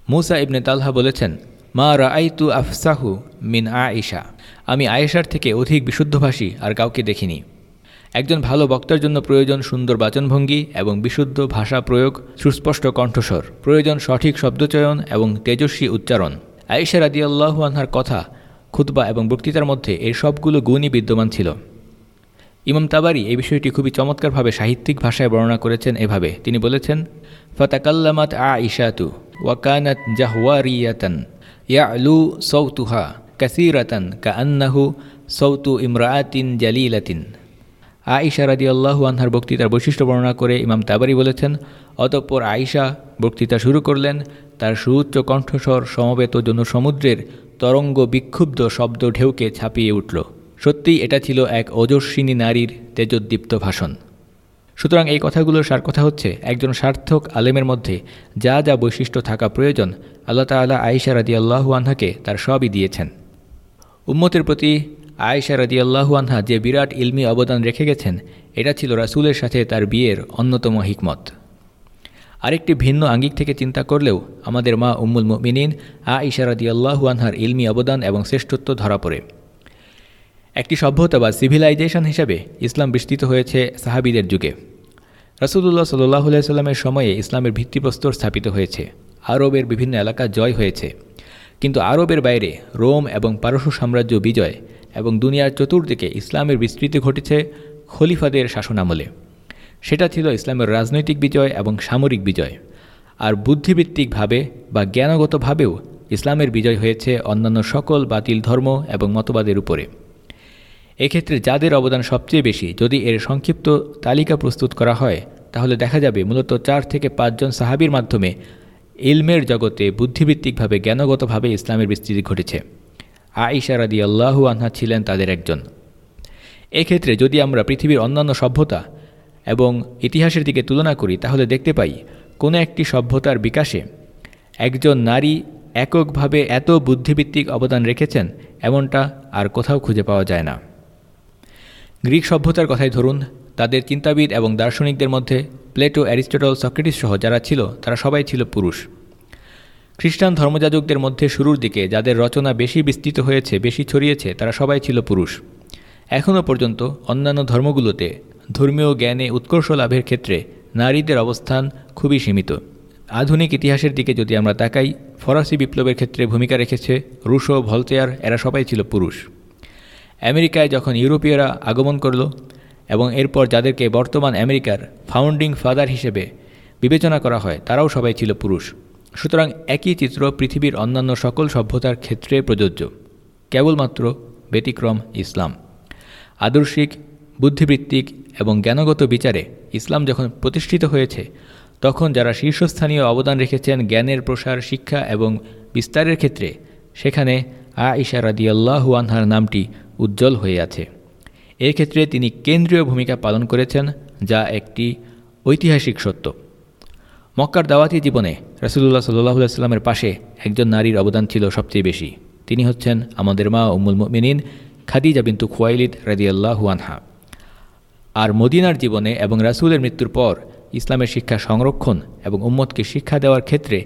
মুসা ইবনে তালহা বলেছেন, মা রাআইতু আফসাহু মিন আয়েশা। আমি আয়েশার থেকে অধিক বিশুদ্ধভাষী আর কাউকে দেখিনি। একজন ভালো বক্তার জন্য প্রয়োজন সুন্দর বাচনভঙ্গি এবং বিশুদ্ধ ভাষা প্রয়োগ, সুস্পষ্ট কণ্ঠস্বর, প্রয়োজন সঠিক শব্দচয়ন এবং তেজস্বী উচ্চারণ। আয়েশা রাদিয়াল্লাহু আনহার কথা, খুতবা এবং বক্তৃতার মধ্যে এই সবগুলো গুণই বিদ্যমান ছিল। ইমাম তাবারি এই বিষয়টি খুবই চমৎকারভাবে সাহিত্যিক ভাষায় বর্ণনা করেছেন এভাবে। তিনি বলেছেন, ফতাকাল্লামাত আ ইশাতু ওয়াকানাত জাহওয়ারিয়াতান ইয়ালু সৌতুহা কাসিরাতান কান্নাহু সৌতু ইমরাআতিন জালিলাতিন। আইসা রাদি আল্লাহু আনহার বক্তৃতার বৈশিষ্ট্য বর্ণনা করে ইমাম তাবারি বলেছেন, অতঃপর আইসা বক্তৃতা শুরু করলেন, তার সুউচ্চ কণ্ঠস্বর সমবেত জন্য সমুদ্রের তরঙ্গ বিক্ষুব্ধ শব্দ ঢেউকে ছাপিয়ে উঠল। সত্যিই এটা ছিল এক ওজস্বিনী নারীর তেজোদ্দীপ্ত ভাষণ। সুতরাং এই কথাগুলোর সার কথা হচ্ছে, একজন সার্থক আলেমের মধ্যে যা যা বৈশিষ্ট্য থাকা প্রয়োজন, আল্লাহ তাল্লাহ আয়েশা রাদি আল্লাহু আনহাকে তার সবই দিয়েছেন। উম্মতের প্রতি আয়েশা রাদি আল্লাহু আনহা যে বিরাট ইলমি অবদান রেখে গেছেন, এটা ছিল রাসুলের সাথে তার বিয়ের অন্যতম হিকমত। আরেকটি ভিন্ন আঙ্গিক থেকে চিন্তা করলেও আমাদের মা উম্মুল মিনিন আ ইশারাদি আল্লাহু আনহার ইলমি অবদান এবং শ্রেষ্ঠত্ব ধরা পড়ে। একটি সভ্যতা বা সিভিলাইজেশন হিসাবে ইসলাম বিস্তৃত হয়েছে সাহাবিদের যুগে। রাসুদুল্লাহ সাল্লাহ সাল্লামের সময়ে ইসলামের ভিত্তিপ্রস্তর স্থাপিত হয়েছে। আরবের বিভিন্ন এলাকা জয় হয়েছে। কিন্তু আরবের বাইরে রোম এবং পারস্য সাম্রাজ্য বিজয় এবং দুনিয়ার চতুর্দিকে ইসলামের বিস্তৃতি ঘটেছে খলিফাদের শাসনামলে। সেটা ছিল ইসলামের রাজনৈতিক বিজয় এবং সামরিক বিজয়। আর বুদ্ধিবৃত্তিকভাবে বা জ্ঞানগতভাবেও ইসলামের বিজয় হয়েছে অন্যান্য সকল বাতিল ধর্ম এবং মতবাদের উপরে। এক্ষেত্রে যাদের অবদান সবচেয়ে বেশি, যদি এর সংক্ষিপ্ত তালিকা প্রস্তুত করা হয়, তাহলে দেখা যাবে মূলত চার থেকে পাঁচজন সাহাবির মাধ্যমে ইলমের জগতে বুদ্ধিভিত্তিকভাবে জ্ঞানগতভাবে ইসলামের বিস্তৃতি ঘটেছে। আইসা রাদি আল্লাহু আনহা ছিলেন তাদের একজন। এক্ষেত্রে যদি আমরা পৃথিবীর অন্যান্য সভ্যতা এবং ইতিহাসের দিকে তুলনা করি, তাহলে দেখতে পাই, কোনো একটি সভ্যতার বিকাশে একজন নারী এককভাবে এত বুদ্ধিভিত্তিক অবদান রেখেছেন, এমনটা আর কোথাও খুঁজে পাওয়া যায় না। গ্রিক সভ্যতার কথাই ধরুন, তাদের চিন্তাবিদ এবং দার্শনিকদের মধ্যে প্লেটো, অ্যারিস্টটল, সক্রেটিস সহ যারা ছিল, তারা সবাই ছিল পুরুষ। খ্রিস্টান ধর্মযাজকদের মধ্যে শুরুর দিকে যাদের রচনা বেশি বিস্তৃত হয়েছে, বেশি ছড়িয়েছে, তারা সবাই ছিল পুরুষ। এখনও পর্যন্ত অন্যান্য ধর্মগুলোতে ধর্মীয় জ্ঞানে উৎকর্ষ লাভের ক্ষেত্রে নারীদের অবস্থান খুবই সীমিত। আধুনিক ইতিহাসের দিকে যদি আমরা তাকাই, ফরাসি বিপ্লবের ক্ষেত্রে ভূমিকা রেখেছে রুশো, ভলতেয়ার, এরা সবাই ছিল পুরুষ। আমেরিকায় যখন ইউরোপীয়রা আগমন করল এবং এরপর যাদেরকে বর্তমান আমেরিকার ফাউন্ডিং ফাদার হিসেবে বিবেচনা করা হয়, তারাও সবাই ছিল পুরুষ। সুতরাং একই চিত্র পৃথিবীর অন্যান্য সকল সভ্যতার ক্ষেত্রে প্রযোজ্য। কেবলমাত্র ব্যতিক্রম ইসলাম। আদর্শিক, বুদ্ধিবৃত্তিক এবং জ্ঞানগত বিচারে ইসলাম যখন প্রতিষ্ঠিত হয়েছে, তখন যারা শীর্ষস্থানীয় অবদান রেখেছেন জ্ঞানের প্রসার, শিক্ষা এবং বিস্তারের ক্ষেত্রে, সেখানে আ ইশা রাদিয়াল্লাহু আনহার নামটি উজ্জ্বল হয়ে আছে। এক্ষেত্রে তিনি কেন্দ্রীয় ভূমিকা পালন করেছেন, যা একটি ঐতিহাসিক সত্য। মক্কার দাওয়াতি জীবনে রসুল্লাহ সাল্লাহ পাশে একজন নারীর অবদান ছিল সবচেয়ে বেশি। তিনি হচ্ছেন আমাদের মা উম্মুল মিনিন খাদিজা বিন্তু খুয়াইলিদ রাদিয়াল্লাহু আনহা। আর মদিনার জীবনে এবং রাসুলের মৃত্যুর পর ইসলামের শিক্ষা সংরক্ষণ এবং উম্মতকে শিক্ষা দেওয়ার ক্ষেত্রে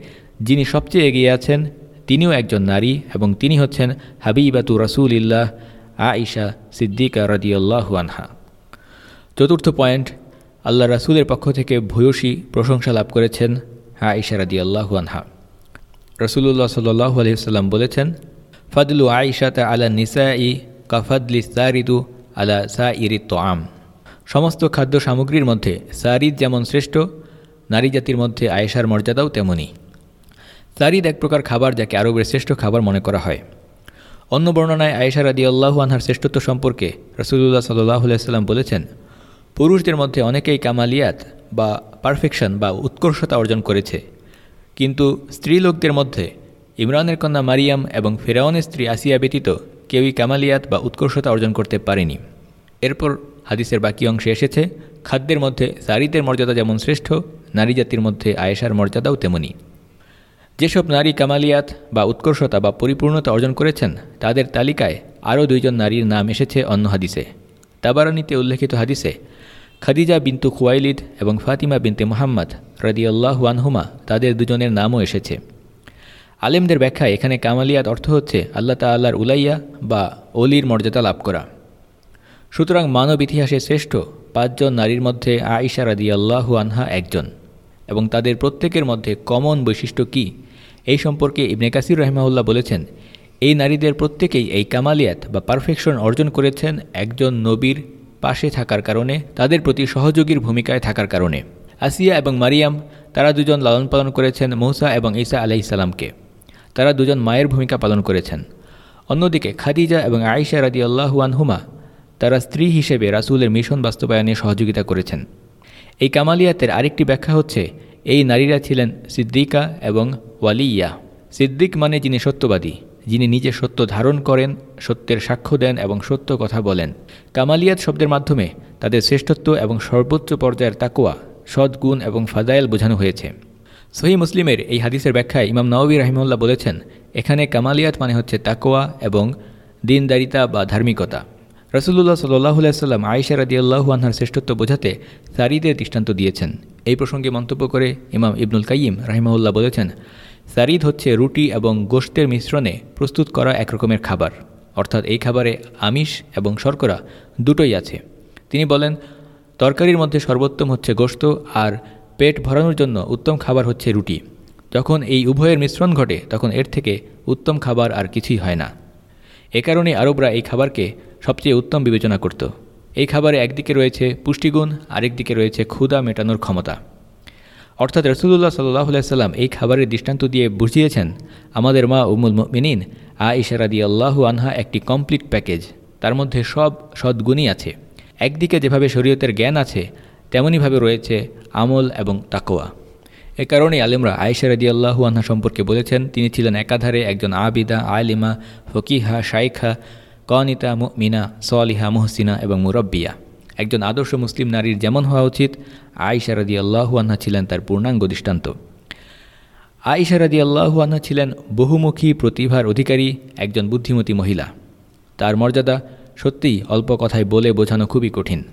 যিনি সবচেয়ে এগিয়ে আছেন, তিনিও একজন নারী এবং তিনি হচ্ছেন হাবিবাতু রসুল ইল্লাহ আইসা সিদ্দিকা রদিয়াল্লাহু আনহা। চতুর্থ পয়েন্ট, আল্লাহ রাসুলের পক্ষ থেকে ভূয়সী প্রশংসা লাভ করেছেন আইসা রদিয়াল্লাহু আনহা। রসুল্লাহ সাল্লু আলহিসাল্লাম বলেছেন, ফদলু আইসাতা আলা নিসা ই কাফাদলি সারিদু আলা সা ইরিত আম সমস্ত খাদ্য সামগ্রীর মধ্যে সারিদ যেমন শ্রেষ্ঠ, নারী জাতির মধ্যে আয়েশার মর্যাদাও তেমনই সারিদ এক প্রকার খাবার যাকে আরবের শ্রেষ্ঠ খাবার মনে করা হয়। অন্য বর্ণনায় আয়েশা রাদি আল্লাহু আনহার শ্রেষ্ঠত্ব সম্পর্কে রসুল্লাহ সাল্লাহ বলেছেন, পুরুষদের মধ্যে অনেকেই কামালিয়াত বা পারফেকশন বা উৎকর্ষতা অর্জন করেছে। কিন্তু স্ত্রীলোকদের মধ্যে ইমরানের কন্যা মারিয়াম এবং ফেরাউনের স্ত্রী আসিয়া ব্যতীত কেউই কামালিয়াত বা উৎকর্ষতা অর্জন করতে পারেনি। এরপর হাদিসের বাকি অংশে এসেছে, খাদ্যের মধ্যে সারিদের মর্যাদা যেমন শ্রেষ্ঠ, নারী জাতির মধ্যে আয়েশার মর্যাদাও তেমনি। যেসব নারী কামালিয়াত বা উৎকর্ষতা বা পরিপূর্ণতা অর্জন করেছেন, তাদের তালিকায় আরও দুইজন নারীর নাম এসেছে অন্য হাদিসে। তাবারানিতে উল্লেখিত হাদিসে, খাদিজা বিন্তু খুয়াইলিদ এবং ফাতিমা বিনতে মোহাম্মদ রদিয়াল্লাহু আনহুমা তাদের দুজনের নামও এসেছে। আলেমদের ব্যাখ্যায় এখানে কামালিয়াত অর্থ হচ্ছে আল্লাহ তাল্লাহর উলাইয়া বা অলির মর্যাদা লাভ করা। সুতরাং মানব ইতিহাসে শ্রেষ্ঠ পাঁচজন নারীর মধ্যে আইসা রাদিয়াল্লাহু আনহা একজন। এবং তাদের প্রত্যেকের মধ্যে কমন বৈশিষ্ট্য কী এই সম্পর্কে ইবনে কাসির রহমাউল্লাহ বলেছেন, এই নারীদের প্রত্যেকেই এই কামালিয়াত বা পারফেকশন অর্জন করেছেন একজন নবীর পাশে থাকার কারণে, তাদের প্রতি সহযোগীর ভূমিকায় থাকার কারণে। আসিয়া এবং মারিয়াম, তারা দুজন লালন পালন করেছেন মৌসা এবং ঈসা আলাইসাল্লামকে তারা দুজন মায়ের ভূমিকা পালন করেছেন। অন্যদিকে খাদিজা এবং আয়েশা রাদি আল্লাহুয়ানহুমা তারা স্ত্রী হিসেবে রাসুলের মিশন বাস্তবায়নে সহযোগিতা করেছেন। এই কামালিয়াতের আরেকটি ব্যাখ্যা হচ্ছে এই নারীরা ছিলেন সিদ্দিকা এবং ওয়ালিয়া। সিদ্দিক মানে যিনি সত্যবাদী, যিনি নিজে সত্য ধারণ করেন, সত্যের সাক্ষ্য দেন এবং সত্য কথা বলেন। কামালিয়াত শব্দের মাধ্যমে তাদের শ্রেষ্ঠত্ব এবং সর্বোচ্চ পর্যায়ের তাকুয়া সদ্গুণ এবং ফাদায়েল বোঝানো হয়েছে। সহি মুসলিমের এই হাদিসের ব্যাখ্যায় ইমাম নওবী রাহিমুল্লাহ বলেছেন, এখানে কামালিয়াত মানে হচ্ছে তাকোয়া এবং দিনদারিতা বা ধার্মিকতা। রসুল্লাহ সাল্লাহ সাল্লাম আয়েশা রাদিয়াল্লাহু আনহার শ্রেষ্ঠত্ব বোঝাতে সারিদের দৃষ্টান্ত দিয়েছেন। এই প্রসঙ্গে মন্তব্য করে ইমাম ইবনুল কাইম রাহিমাউল্লাহ বলেছেন, সারিদ হচ্ছে রুটি এবং গোষ্ঠের মিশ্রণে প্রস্তুত করা একরকমের খাবার। অর্থাৎ এই খাবারে আমিষ এবং শর্করা দুটোই আছে। তিনি বলেন, তরকারির মধ্যে সর্বোত্তম হচ্ছে গোস্ত আর পেট ভরানোর জন্য উত্তম খাবার হচ্ছে রুটি। যখন এই উভয়ের মিশ্রণ ঘটে, তখন এর থেকে উত্তম খাবার আর কিছুই হয় না। এ কারণে আরবরা এই খাবারকে সবচেয়ে উত্তম বিবেচনা করত। এই খাবারে একদিকে রয়েছে পুষ্টিগুণ আরেকদিকে রয়েছে ক্ষুদা মেটানোর ক্ষমতা। অর্থাৎ রসুল্লাহ সাল্লাহ সাল্লাম এই খাবারের দৃষ্টান্ত দিয়ে বুঝিয়েছেন, আমাদের মা উমুল মিনিন আ ইশারাদি আল্লাহু আনহা একটি কমপ্লিট প্যাকেজ, তার মধ্যে সব সদ্গুণই আছে। একদিকে যেভাবে শরীয়তের জ্ঞান আছে তেমনইভাবে রয়েছে আমল এবং তাকোয়া এ কারণে আলিমরা আয়েশা রদি আল্লাহু আনহা সম্পর্কে বলেছেন, তিনি ছিলেন একাধারে একজন আবিদা, আলিমা, ফকিহা, শাইখা কনিতা মিনা সোয়ালিহা মুহসিনা এবং মুরব্বিয়া। একজন আদর্শ মুসলিম নারীর যেমন হওয়া উচিত, আয়েশা রদি আল্লাহু আনহা ছিলেন তার পূর্ণাঙ্গ দৃষ্টান্ত। আয়েশা রদি আল্লাহু আনহা ছিলেন বহুমুখী প্রতিভার অধিকারী একজন বুদ্ধিমতী মহিলা। তার মর্যাদা সত্যিই অল্প কথায় বলে বোঝানো খুবই কঠিন।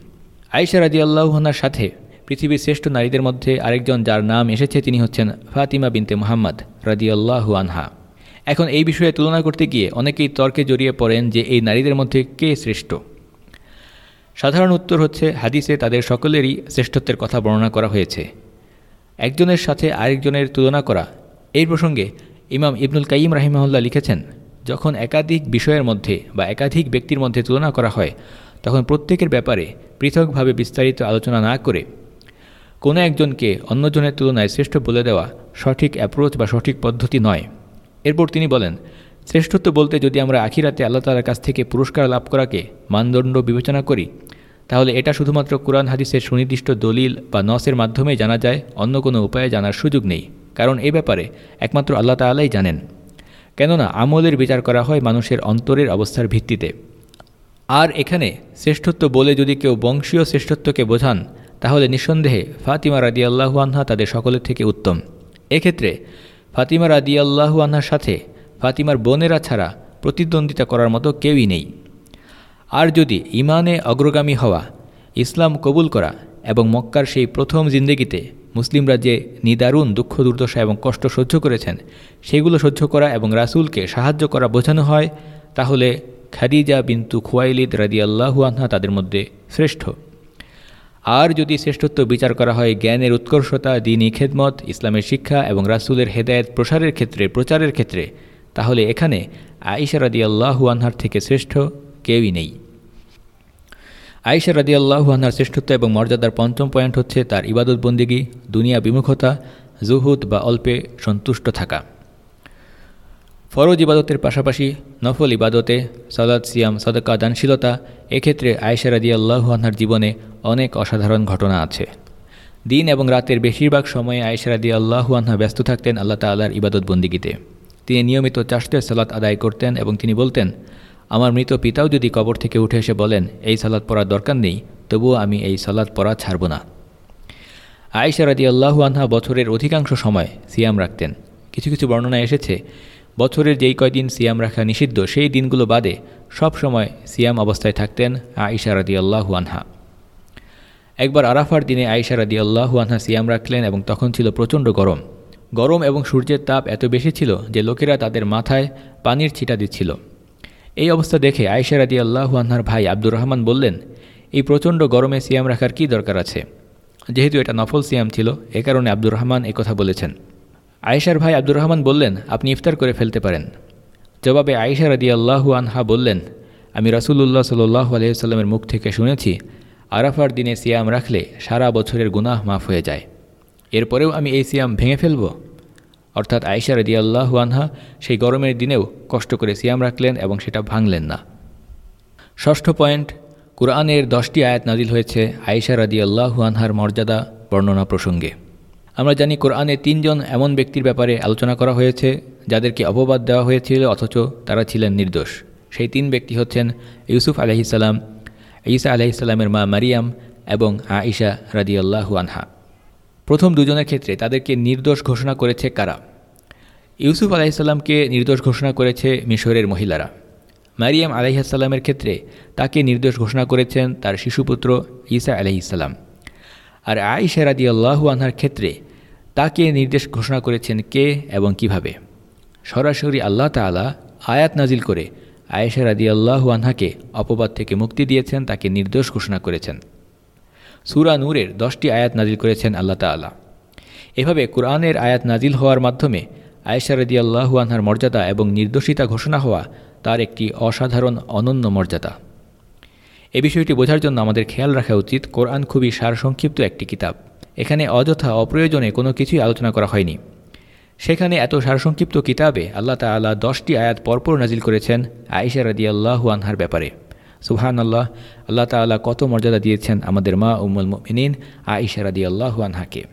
রাজি আল্লাহনার সাথে পৃথিবীর শ্রেষ্ঠ নারীদের মধ্যে আরেকজন যার নাম এসেছে তিনি হচ্ছেন ফাতিমা বিনতে মোহাম্মদ রাজি আল্লাহু আনহা। এখন এই বিষয়ে তুলনা করতে গিয়ে অনেকেই তর্কে জড়িয়ে পড়েন যে এই নারীদের মধ্যে কে শ্রেষ্ঠ। সাধারণ উত্তর হচ্ছে, হাদিসে তাদের সকলেরই শ্রেষ্ঠত্বের কথা বর্ণনা করা হয়েছে। একজনের সাথে আরেকজনের তুলনা করা, এই প্রসঙ্গে ইমাম ইবনুল কাইম রাহিমাহুল্লাহ লিখেছেন, যখন একাধিক বিষয়ের মধ্যে বা একাধিক ব্যক্তির মধ্যে তুলনা করা হয়, তখন প্রত্যেকের ব্যাপারে পৃথকভাবে বিস্তারিত আলোচনা না করে কোনো একজনকে অন্যজনের তুলনায় শ্রেষ্ঠ বলে দেওয়া সঠিক অ্যাপ্রোচ বা সঠিক পদ্ধতি নয়। এরপর তিনি বলেন, শ্রেষ্ঠত্ব বলতে যদি আমরা আখিরাতে আল্লাহ তালার কাছ থেকে পুরস্কার লাভ করাকে মানদণ্ড বিবেচনা করি, তাহলে এটা শুধুমাত্র কোরআন হাদিসের সুনির্দিষ্ট দলিল বা নসের মাধ্যমে জানা যায়, অন্য কোনো উপায়ে জানার সুযোগ নেই। কারণ এ ব্যাপারে একমাত্র আল্লাহ তালাই জানেন। কেননা আমলের বিচার করা হয় মানুষের অন্তরের অবস্থার ভিত্তিতে। আর এখানে শ্রেষ্ঠত্ব বলে যদি কেউ বংশীয় শ্রেষ্ঠত্বকে বোঝান, তাহলে নিঃসন্দেহে ফাতিমা রাদি আল্লাহু আনহা তাদের সকলের থেকে উত্তম। এক্ষেত্রে ফাতিমা রাদি আল্লাহু আনহার সাথে ফাতিমার বোনেরা ছাড়া প্রতিদ্বন্দ্বিতা করার মতো কেউই নেই। আর যদি ইমানে অগ্রগামী হওয়া, ইসলাম কবুল করা এবং মক্কার সেই প্রথম জিন্দেগিতে মুসলিমরা যে নিদারুণ দুঃখ দুর্দশা এবং কষ্ট সহ্য করেছেন, সেগুলো সহ্য করা এবং রাসুলকে সাহায্য করা বোঝানো হয়, তাহলে খাদিজা বিন্তু খুয়াইলিদ রাদি আল্লাহু আনহা তাদের মধ্যে শ্রেষ্ঠ। আর যদি শ্রেষ্ঠত্ব বিচার করা হয় জ্ঞানের উৎকর্ষতা দিনী খেদমত, ইসলামের শিক্ষা এবং রাসুলের হেদায়ত প্রসারের ক্ষেত্রে, প্রচারের ক্ষেত্রে, তাহলে এখানে আইসা রাদি আল্লাহু আনহার থেকে শ্রেষ্ঠ কেউই নেই। আইসা রাদি আল্লাহু আনহার শ্রেষ্ঠত্ব এবং মর্যাদার পঞ্চম পয়েন্ট হচ্ছে তার ইবাদত বন্দিগি দুনিয়া বিমুখতা, জুহুদ বা অল্পে সন্তুষ্ট থাকা। ফরজ ইবাদতের পাশাপাশি নফল ইবাদতে সালাদ সিয়াম, সদকা, দানশীলতা, এক্ষেত্রে আয়েশা রাদি আল্লাহু আনহার জীবনে অনেক অসাধারণ ঘটনা আছে। দিন এবং রাতের বেশিরভাগ সময়ে আয়েশা রাদি আল্লাহু আনহা ব্যস্ত থাকতেন আল্লাহ তাল্লাহর ইবাদত বন্দিগিতে। তিনি নিয়মিত চাষতের সালাত আদায় করতেন এবং তিনি বলতেন, আমার মৃত পিতাও যদি কবর থেকে উঠে এসে বলেন, এই সালাদ পড়ার দরকার নেই, তবুও আমি এই সালাদ পড়া ছাড়ব না। আয়েশা রাদি আল্লাহু আনহা বছরের অধিকাংশ সময় সিয়াম রাখতেন। কিছু কিছু বর্ণনা এসেছে বছরের যেই কয়দিন সিয়াম রাখা নিষিদ্ধ, সেই দিনগুলো বাদে সব সময় সিয়াম অবস্থায় থাকতেন আয়েশা রাদি আল্লাহু আনহা। একবার আরাফার দিনে আয়েশা রাদি আল্লাহু আনহা সিয়াম রাখলেন এবং তখন ছিল প্রচণ্ড গরম। গরম এবং সূর্যের তাপ এত বেশি ছিল যে লোকেরা তাদের মাথায় পানির ছিটা দিচ্ছিল। এই অবস্থা দেখে আয়েশা রাদি আল্লাহু আনহার ভাই আব্দুর রহমান বললেন, এই প্রচণ্ড গরমে সিয়াম রাখার কি দরকার আছে? যেহেতু এটা নফল সিয়াম ছিল, এ কারণে আব্দুর রহমান কথা বলেছেন। আয়েশার ভাই আব্দুর রহমান বললেন, আপনি ইফতার করে ফেলতে পারেন। জবাবে আয়েশা রাদি আল্লাহু আনহা বললেন, আমি রাসুলুল্লাহ সাল্লাহ আলহিসাল্লামের মুখ থেকে শুনেছি, আরাফার দিনে সিয়াম রাখলে সারা বছরের গুনাহ মাফ হয়ে যায়। এরপরেও আমি এই সিয়াম ভেঙে ফেলব? অর্থাৎ আয়েশা রদি আল্লাহু আনহা সেই গরমের দিনেও কষ্ট করে সিয়াম রাখলেন এবং সেটা ভাঙলেন না। ষষ্ঠ পয়েন্ট, কোরআনের দশটি আয়াত নাজিল হয়েছে আয়েশা রাদি আল্লাহু আনহার মর্যাদা বর্ণনা প্রসঙ্গে। আমরা জানি কোরআনে তিনজন এমন ব্যক্তির ব্যাপারে আলোচনা করা হয়েছে, যাদেরকে অপবাদ দেওয়া হয়েছিল, অথচ তারা ছিলেন নির্দোষ। সেই তিন ব্যক্তি হচ্ছেন ইউসুফ আলহিসাল্লাম ঈসা আলহিসাল্লামের মা মারিয়াম এবং আইসা রাদিয়াল্লাহু আনহা। প্রথম দুজনের ক্ষেত্রে তাদেরকে নির্দোষ ঘোষণা করেছে কারা? ইউসুফ আলাইসাল্লামকে নির্দোষ ঘোষণা করেছে মিশরের মহিলারা। মারিয়াম আলাইসাল্লামের ক্ষেত্রে তাকে নির্দোষ ঘোষণা করেছেন তার শিশুপুত্র ঈসা আলাইসাল্লাম আর আইসা রাদি আল্লাহু আনহার ক্ষেত্রে তাকে নির্দেশ ঘোষণা করেছেন কে এবং কীভাবে। সরাসরি আল্লাহ তালা আয়াত নাজিল করে আয়েশা রাদি আল্লাহু আনহাকে অপবাদ থেকে মুক্তি দিয়েছেন, তাকে নির্দোষ ঘোষণা করেছেন। সুরা নূরের দশটি আয়াত নাজিল করেছেন আল্লাহ তালা এভাবে কোরআনের আয়াত নাজিল হওয়ার মাধ্যমে আয়েশা রদি আল্লাহু আনহার মর্যাদা এবং নির্দোষিতা ঘোষণা হওয়া তার একটি অসাধারণ, অনন্য মর্যাদা। এ বিষয়টি বোঝার জন্য আমাদের খেয়াল রাখা উচিত, কোরআন খুবই সারসংক্ষিপ্ত একটি কিতাব। এখানে অযথা অপ্রয়োজনে কোনো কিছুই আলোচনা করা হয়নি। সেখানে এত সারসংক্ষিপ্ত কিতাবে আল্লাহ তালা দশটি আয়াত পরপর নাজিল করেছেন আয়েশা রদি আল্লাহু আনহার ব্যাপারে। সুহান আল্লাহ আল্লাহ তালা কত মর্যাদা দিয়েছেন আমাদের মা উম্মুল মিনিন আয়েশা রাদি আল্লাহু আনহাকে।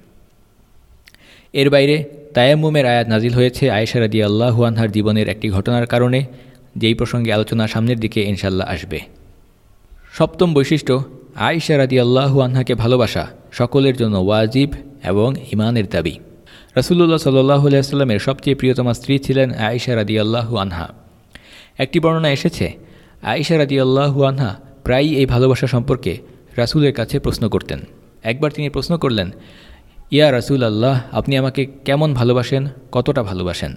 এর বাইরে তায়াম্মুমের আয়াত নাজিল হয়েছে আয়েশা রাদি আল্লাহু আনহার জীবনের একটি ঘটনার কারণে, যেই প্রসঙ্গে আলোচনা সামনের দিকে ইনশাল্লাহ আসবে। সপ্তম বৈশিষ্ট্য, আয়েশা রাদি আল্লাহু আনহাকে ভালোবাসা সকলের জন্য ওয়াজিব এবং ইমানের দাবি। রসুল্লাহ সাল্লাহ আলিয়াল্লামের সবচেয়ে প্রিয়তমা স্ত্রী ছিলেন আয়েশা রাদি আল্লাহু আনহা। একটি বর্ণনা এসেছে, আয়েশা রাদি আল্লাহু আনহা প্রায়ই এই ভালোবাসা সম্পর্কে রাসুলের কাছে প্রশ্ন করতেন। একবার তিনি প্রশ্ন করলেন, ইয়া রাসুল আল্লাহ আপনি আমাকে কেমন ভালোবাসেন, কতটা ভালোবাসেন?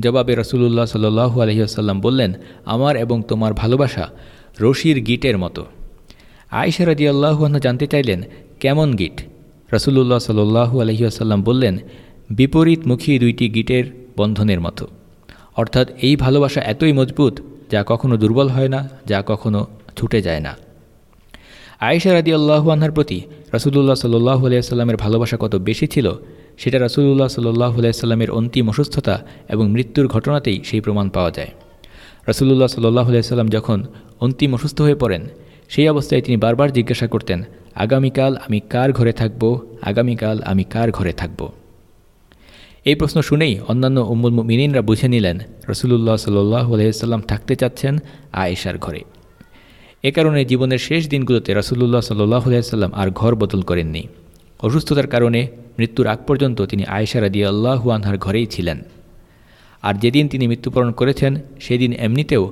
জবাবে রসুল্লাহ সাল্লু আলহিহাসাল্লাম বললেন, আমার এবং তোমার ভালোবাসা রশির গিটের মতো। আয়েশা রাজি আল্লাহুয়ান্না জানতে চাইলেন, কেমন গিট? রসুল্লাহ সাল্লু আলহিহাসাল্লাম বললেন, বিপরীতমুখী দুইটি গিটের বন্ধনের মতো। অর্থাৎ এই ভালোবাসা এতই মজবুত, যা কখনো দুর্বল হয় না, যা কখনো ছুটে যায় না। আয়েশা রাদি আল্লাহু আনহার প্রতি রাসুলুল্লাহ সাল্লাহ আলিয়াল্লামের ভালোবাসা কত বেশি ছিল, সেটা রাসুলুল্লাহ সাল্লাহ আলাইস্লামের অন্তিম অসুস্থতা এবং মৃত্যুর ঘটনাতেই সেই প্রমাণ পাওয়া যায়। রাসুলুল্লাহ সাল্লাহ আলাইস্লাম যখন অন্তিম অসুস্থ হয়ে পড়েন। সেই অবস্থায় তিনি বারবার জিজ্ঞাসা করতেন, আগামীকাল আমি কার ঘরে থাকব? আগামীকাল আমি কার ঘরে থাকব? এই প্রশ্ন শুনেই অন্যান্য উম্মুল মিনিনরা বুঝে নিলেন, রসুলুল্লাহ সাল্লাহ আলহিহাল্লাম থাকতে চাচ্ছেন আয়েশার ঘরে। এ কারণে জীবনের শেষ দিনগুলোতে রাসুল্লাহ সাল্লাহ আলাইসাল্লাম আর ঘর বদল করেননি। অসুস্থতার কারণে মৃত্যুর আগ পর্যন্ত তিনি আয়েশা রাদি আল্লাহু আনহার ঘরেই ছিলেন। আর যেদিন তিনি মৃত্যুবরণ করেছেন, সেদিন এমনিতেও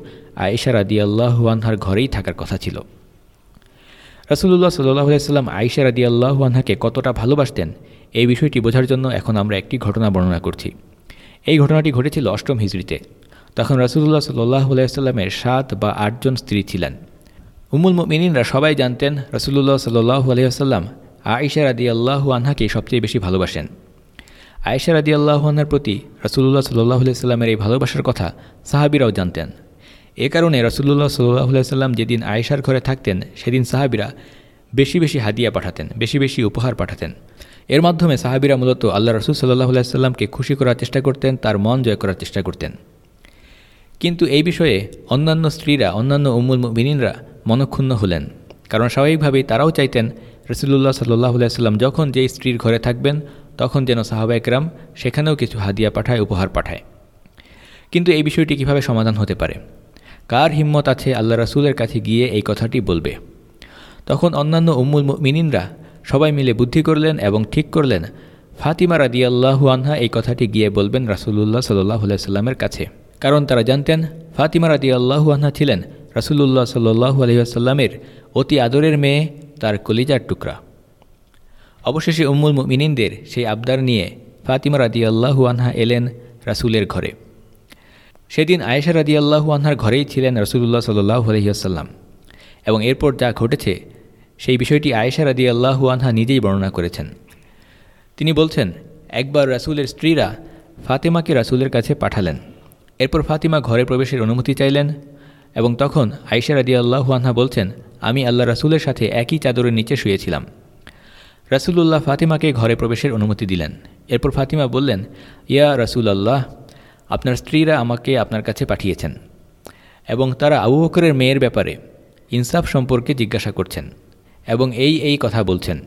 আয়েশা রাদি আনহার ঘরেই থাকার কথা ছিল। রাসুল্লাহ সাল্লাহ আলাইসাল্লাম আয়েশা রাদি আনহাকে কতটা ভালোবাসতেন, এই বিষয়টি বোঝার জন্য এখন আমরা একটি ঘটনা বর্ণনা করছি। এই ঘটনাটি ঘটেছিল অষ্টম হিজড়িতে। তখন রাসুল্লাহ সাল্লাহ আলাইসাল্লামের সাত বা আটজন স্ত্রী ছিলেন। উমুল মিনিনরা সবাই জানতেন রসুল্লাহ সাল্লাহ আলহিহাসাল্লাম আয়েশা রাদি আল্লাহু আনহাকে সবচেয়ে বেশি ভালোবাসেন। আয়েশা রাদি আল্লাহু আনহার প্রতি রসুল্লাহ সাল্লাহ সাল্লামের এই ভালোবাসার কথা সাহাবিরাও জানতেন। এ কারণে রসুল্লাহ সাল্লাহ সাল্লাম যেদিন আয়েশার ঘরে থাকতেন, সেদিন সাহাবিরা বেশি বেশি হাদিয়া পাঠাতেন, বেশি বেশি উপহার পাঠাতেন। এর মাধ্যমে সাহাবিরা মূলত আল্লাহ রসুল সাল্লাহ সাল্লামকে খুশি করার চেষ্টা করতেন, তার মন জয় করার চেষ্টা করতেন। কিন্তু এই বিষয়ে অন্যান্য স্ত্রীরা, অন্যান্য উমুল মিনিনরা মনক্ষুণ্ণ হলেন। কারণ স্বাভাবিকভাবেই তারাও চাইতেন রসুল্লাহ সাল্লাহ সাল্লাম যখন যেই স্ত্রীর ঘরে থাকবেন তখন যেন সাহাবা একরাম সেখানেও কিছু হাদিয়া পাঠায়, উপহার পাঠায়। কিন্তু এই বিষয়টি কীভাবে সমাধান হতে পারে? কার হিম্মত আছে আল্লাহ রাসুলের কাছে গিয়ে এই কথাটি বলবে? তখন অন্যান্য উম্মুল মিনিনরা সবাই মিলে বুদ্ধি করলেন এবং ঠিক করলেন, ফাতিমা রাদি আল্লাহু আনহা এই কথাটি গিয়ে বলবেন রাসুলুল্লাহ সাল্লাহ সাল্লামের কাছে। কারণ তারা জানতেন, ফাতিমা রাদি আল্লাহু আনহা ছিলেন রাসুলুল্লাহ সাল্লু আলহিহাসাল্লামের অতি আদরের মেয়ে, তার কলিজার টুকরা। অবশেষে উম্মুল মিনিনদের সেই আবদার নিয়ে ফাতিমা রাদি আল্লাহু আনহা এলেন রাসুলের ঘরে। সেদিন আয়েশা রাদি আল্লাহু আনহার ঘরেই ছিলেন রসুল্লাহ সাল্লাহ আলহিহাসাল্লাম এবং এরপর যা ঘটেছে, সেই বিষয়টি আয়েশা রাদি আল্লাহু আনহা নিজেই বর্ণনা করেছেন। তিনি বলছেন, একবার রাসুলের স্ত্রীরা ফাতেমাকে রাসুলের কাছে পাঠালেন। এরপর ফাতিমা ঘরে প্রবেশের অনুমতি চাইলেন এবং তখন আইসা রাদি আল্লাহু আনহা বলছেন, আমি আল্লাহ রাসুলের সাথে একই চাদরের নিচে শুয়েছিলাম। রাসুলুল্লাহ ফাতিমাকে ঘরে প্রবেশের অনুমতি দিলেন। এরপর ফাতিমা বললেন, ইয়া রাসুল আল্লাহ আপনার স্ত্রীরা আমাকে আপনার কাছে পাঠিয়েছেন এবং তারা আবু বকরের মেয়ের ব্যাপারে ইনসাফ সম্পর্কে জিজ্ঞাসা করছেন এবং এই এই কথা বলছেন।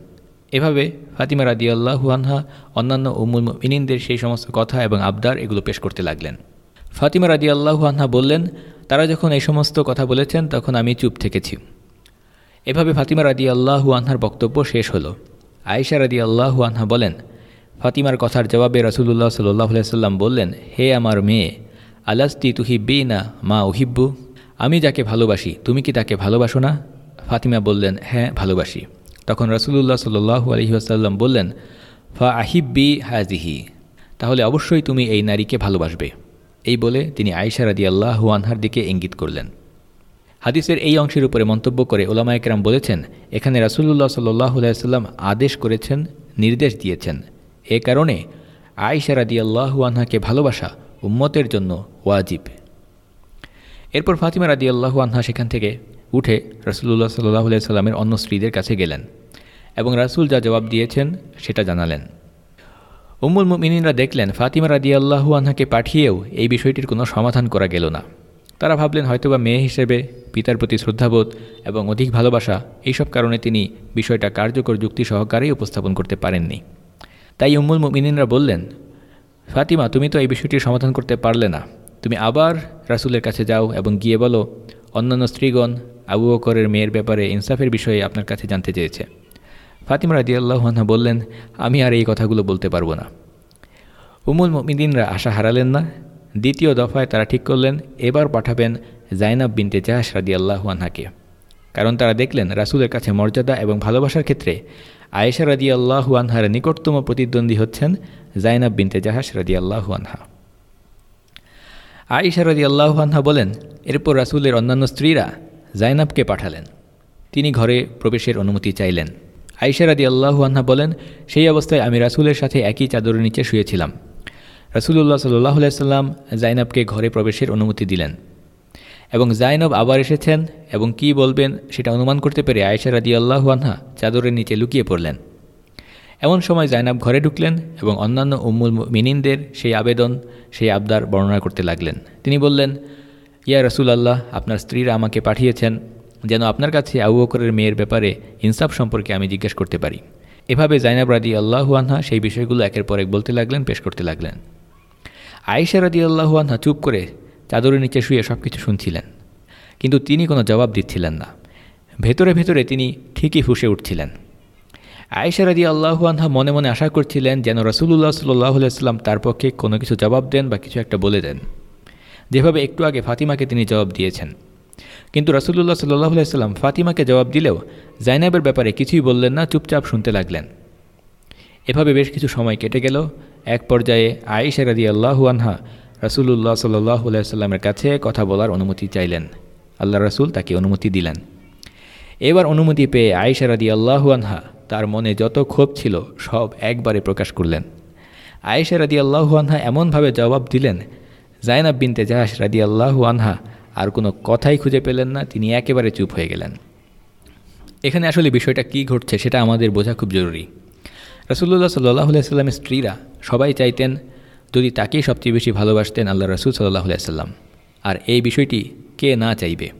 এভাবে ফাতিমা রাদি আল্লাহু আনহা অন্যান্য উমুল মিনিনদের সেই সমস্ত কথা এবং আবদার এগুলো পেশ করতে লাগলেন। ফাতিমা রাদি আল্লাহু আনহা বললেন, তারা যখন এই সমস্ত কথা বলেছেন, তখন আমি চুপ থেকেছি। এভাবে ফাতিমা রাদি আল্লাহু আনহার বক্তব্য শেষ হলো। আয়েশা রাদি আল্লাহু আনহা বলেন, ফাতিমার কথার জবাবে রসুল্লাহ সাল্লাহ সাল্লাম বললেন, হে আমার মেয়ে, আলাস্তি তুহিব্বি না মা ওহিব্বু আমি যাকে ভালোবাসি, তুমি কি তাকে ভালোবাসো না? ফাতিমা বললেন হ্যাঁ ভালোবাসি। তখন রসুল্লাহ সাল্লু আলহিহাসাল্লাম বললেন, ফা আহিব্বি হাজিহি তাহলে অবশ্যই তুমি এই নারীকে ভালোবাসবে। এই বলে তিনি আয়সা রাদি আল্লাহ আনহার দিকে ইঙ্গিত করলেন। হাদিসের এই অংশের উপরে মন্তব্য করে ওলামায়করাম বলেছেন, এখানে রাসুল্লাহ সাল্লাম আদেশ করেছেন, নির্দেশ দিয়েছেন। এ কারণে আয়সা রাদি আল্লাহু আনহাকে ভালোবাসা উম্মতের জন্য ওয়াজিব। এরপর ফাতিমা রাদি আল্লাহু আনহা সেখান থেকে উঠে রাসুল্লাহ সাল্লাহ সাল্লামের অন্য স্ত্রীদের কাছে গেলেন এবং রাসুল যা জবাব দিয়েছেন সেটা জানালেন। উম্মুল মিনিনরা দেখলেন ফাতিমা রাদি আল্লাহু আনহাকে পাঠিয়েও এই বিষয়টির কোনো সমাধান করা গেল না। তারা ভাবলেন হয়তোবা মেয়ে হিসেবে, পিতার প্রতি শ্রদ্ধাবোধ এবং অধিক ভালোবাসা এইসব কারণে তিনি বিষয়টা কার্যকর যুক্তি সহকারেই উপস্থাপন করতে পারেননি। তাই উম্মুল মিনিনরা বললেন, ফাতিমা, তুমি তো এই বিষয়টির সমাধান করতে পারলে না। তুমি আবার রাসুলের কাছে যাও এবং গিয়ে বলো, অন্যান্য স্ত্রীগণ আবু বকরের মেয়ের ব্যাপারে ইনসাফের বিষয়ে আপনার কাছে জানতে চেয়েছে। ফাতিমা রাজি আল্লাহান্না বললেন, আমি আর এই কথাগুলো বলতে পারব না। উমুল মিদিনরা আশা হারালেন না। দ্বিতীয় দফায় তারা ঠিক করলেন, এবার পাঠাবেন জাইনাব বিনতে জাহাস রাদি আল্লাহানহাকে কারণ তারা দেখলেন রাসুলের কাছে মর্যাদা এবং ভালোবাসার ক্ষেত্রে আয়েশা রাদি আল্লাহু আনহার নিকটতম প্রতিদ্বন্দ্বী হচ্ছেন জাইনাব বিনতে জাহাস রাদি আল্লাহু আনহা। আয়েশা রাদি আল্লাহু আনহা বলেন, এরপর রাসুলের অন্যান্য স্ত্রীরা জাইনাবকে পাঠালেন। তিনি ঘরে প্রবেশের অনুমতি চাইলেন। আয়েশা রাদি আল্লাহু আনহা বলেন, সেই অবস্থায় আমি রাসুলের সাথে একই চাদরের নিচে শুয়েছিলাম। রাসুলুল্লাহ সাল্লাহ সাল্লাম জাইনাবকে ঘরে প্রবেশের অনুমতি দিলেন। এবং জাইনব আবার এসেছেন এবং কি বলবেন সেটা অনুমান করতে পেরে আয়েশা রাদি আনহা চাদরের নিচে লুকিয়ে পড়লেন। এমন সময় জাইনাব ঘরে ঢুকলেন এবং অন্যান্য উম্মুল মিনিনদের সেই আবেদন, সেই আবদার বর্ণনা করতে লাগলেন। তিনি বললেন, ইয়া রসুল আল্লাহ আপনার স্ত্রীরা আমাকে পাঠিয়েছেন যেন আপনার কাছে আবু বকরের মেয়ের ব্যাপারে ইনসাফ সম্পর্কে আমি জিজ্ঞেস করতে পারি। এভাবে জাইনাব রাদি আল্লাহু আনহা সেই বিষয়গুলো একের পর এক বলতে লাগলেন, পেশ করতে লাগলেন। আয়েশা আল্লাহু আনহা চুপ করে চাদরের নিচে শুয়ে সব কিছু শুনছিলেন। কিন্তু তিনি কোনো জবাব দিচ্ছিলেন না। ভেতরে ভেতরে তিনি ঠিকই ফুসে উঠছিলেন। আয়েশা আল্লাহু আনহা মনে মনে আশা করছিলেন যেন রসুল্লাহ সাল্লাহ সাল্লাম তার পক্ষে কোনো কিছু জবাব দেন বা কিছু একটা বলে দেন। যেভাবে একটু আগে ফাতিমাকে তিনি জবাব দিয়েছেন। কিন্তু রসুল্লাহ সাল্লাহ সাল্লাম ফাতিমাকে জবাব দিলেও জাইনাবের ব্যাপারে কিছুই বললেন না, চুপচাপ শুনতে লাগলেন। এভাবে বেশ কিছু সময় কেটে গেল এক পর্যায়ে আয়েশা রাদি আল্লাহু আনহা রসুল্লাহ সাল্লাহ সাল্লামের কাছে কথা বলার অনুমতি চাইলেন। আল্লাহ রসুল তাকে অনুমতি দিলেন। এবার অনুমতি পেয়ে আয়েশা রাদি আল্লাহু আনহা তার মনে যত ক্ষোভ ছিল সব একবারে প্রকাশ করলেন। আয়েশা রাদি আল্লাহু আনহা এমনভাবে জবাব দিলেন জায়নাব বিনতে জাহাস রাদি আল্লাহু আনহা, আর কোনো কথাই খুঁজে পেলেন না, তিনি একেবারে চুপ হয়ে গেলেন। এখানে আসলে বিষয়টা কি ঘটছে সেটা আমাদের বোঝা খুব জরুরি। রসুল্লাহ সাল্লাহ সাল্লামের স্ত্রীরা সবাই চাইতেন যদি তাকেই সবচেয়ে বেশি ভালোবাসতেন আল্লাহ রসুল সাল্লাহ সাল্লাম। আর এই বিষয়টি কে না চাইবে?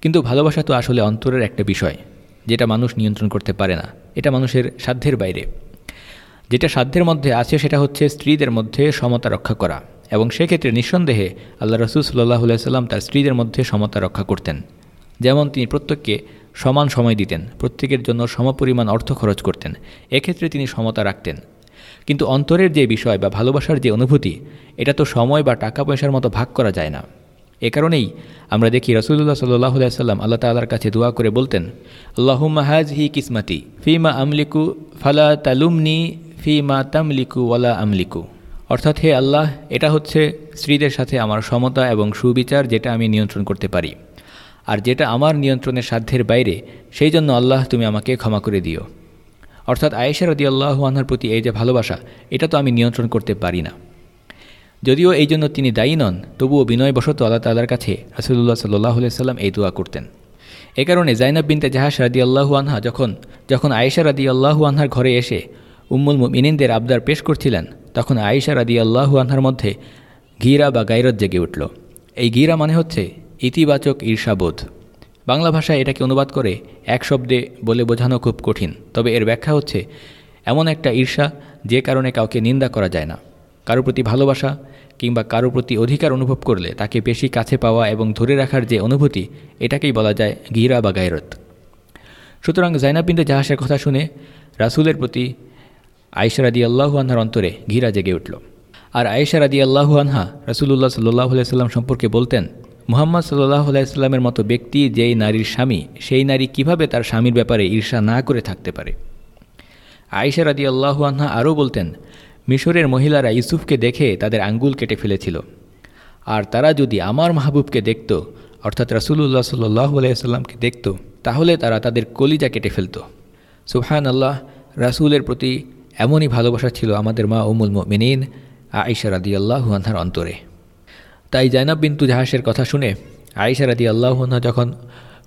কিন্তু ভালোবাসা তো আসলে অন্তরের একটা বিষয়, যেটা মানুষ নিয়ন্ত্রণ করতে পারে না। এটা মানুষের সাধ্যের বাইরে। যেটা সাধ্যের মধ্যে আছে সেটা হচ্ছে স্ত্রীদের মধ্যে সমতা রক্ষা করা এবং সেক্ষেত্রে নিঃসন্দেহে আল্লাহ রসুল সাল্লাহ সাল্লাম তার স্ত্রীদের মধ্যে সমতা রক্ষা করতেন। যেমন তিনি প্রত্যেককে সমান সময় দিতেন, প্রত্যেকের জন্য সমপরিমাণ অর্থ খরচ করতেন, এক্ষেত্রে তিনি সমতা রাখতেন। কিন্তু অন্তরের যে বিষয় বা ভালোবাসার যে অনুভূতি, এটা তো সময় বা টাকা পয়সার মতো ভাগ করা যায় না। এ কারণেই আমরা দেখি রসুল্লাহ সাল্লাহ সাল্লাম আল্লাহ তাল্লার কাছে দোয়া করে বলতেন, আল্লাহুম্মা হাজ হি কিসমতি, ফিমা আমলিকু ফালা তালুমনি, ফিমা তামলিকু ওয়ালা আমলিকু। অর্থাৎ হে আল্লাহ, এটা হচ্ছে স্ত্রীদের সাথে আমার সমতা এবং সুবিচার যেটা আমি নিয়ন্ত্রণ করতে পারি। আর যেটা আমার নিয়ন্ত্রণের সাধ্যের বাইরে, সেই জন্য আল্লাহ তুমি আমাকে ক্ষমা করে দিও। অর্থাৎ আয়েশা রদি আল্লাহ আনহার প্রতি এই যে ভালোবাসা, এটা তো আমি নিয়ন্ত্রণ করতে পারি না। যদিও এই জন্য তিনি দায়ী নন, তবুও বিনয়বশত আল্লাহ তাল্লার কাছে রাসুল্লাহ সাল্লাহ সাল্লাম এই দোয়া করতেন। এ কারণে জাইনাব বিনতে জাহাস রাদি আল্লাহু আনহা যখন যখন আয়েশা রাদি আল্লাহু আনহার ঘরে এসে উম্মুল মিনিনদের আবদার পেশ করছিলেন, তখন আয়েশা রাদি আল্লাহু আনহার মধ্যে ঘিরা বা গাইরত জেগে উঠল। এই গিরা মানে হচ্ছে ইতিবাচক ঈর্ষাবোধ। বাংলা ভাষায় এটাকে অনুবাদ করে এক শব্দে বলে বোঝানো খুব কঠিন, তবে এর ব্যাখ্যা হচ্ছে, এমন একটা ঈর্ষা যে কারণে কাউকে নিন্দা করা যায় না। কারোর প্রতি ভালোবাসা কিংবা কারোর প্রতি অধিকার অনুভব করলে তাকে বেশি কাছে পাওয়া এবং ধরে রাখার যে অনুভূতি, এটাকেই বলা যায় গিরা বা গায়রত। সুতরাং জাইনাবিন্দে জাহাসের কথা শুনে রাসুলের প্রতি আয়েশা রাদি আল্লাহু আনহার অন্তরে ঘিরা জেগে উঠল। আর আয়েশা রাদি আল্লাহু আনহা রাসুলুল্লাহ সাল্লাহ সাল্লাম সম্পর্কে বলতেন মুহাম্মদ সাল্লাহ আলাইস্লামের মতো ব্যক্তি যেই নারীর স্বামী, সেই নারী কীভাবে তার স্বামীর ব্যাপারে ঈর্ষা না করে থাকতে পারে? আয়েশা রাদি আল্লাহু আনহা আরও বলতেন, মিশরের মহিলারা ইউসুফকে দেখে তাদের আঙ্গুল কেটে ফেলেছিল। আর তারা যদি আমার মাহবুবকে দেখত, অর্থাৎ রাসুলুল্লাহ সাল্লাহ আলাইসাল্লামকে দেখত, তাহলে তারা তাদের কলিজা কেটে ফেলত। সুবহান আল্লাহ রাসুলের প্রতি এমনই ভালোবাসা ছিল আমাদের মা উমুল মিনীন আয়েশা রাদি আল্লাহু আনহার অন্তরে। তাই জাইনাব বিন্তু জাহাসের কথা শুনে আয়েশা রাদি আল্লাহনা যখন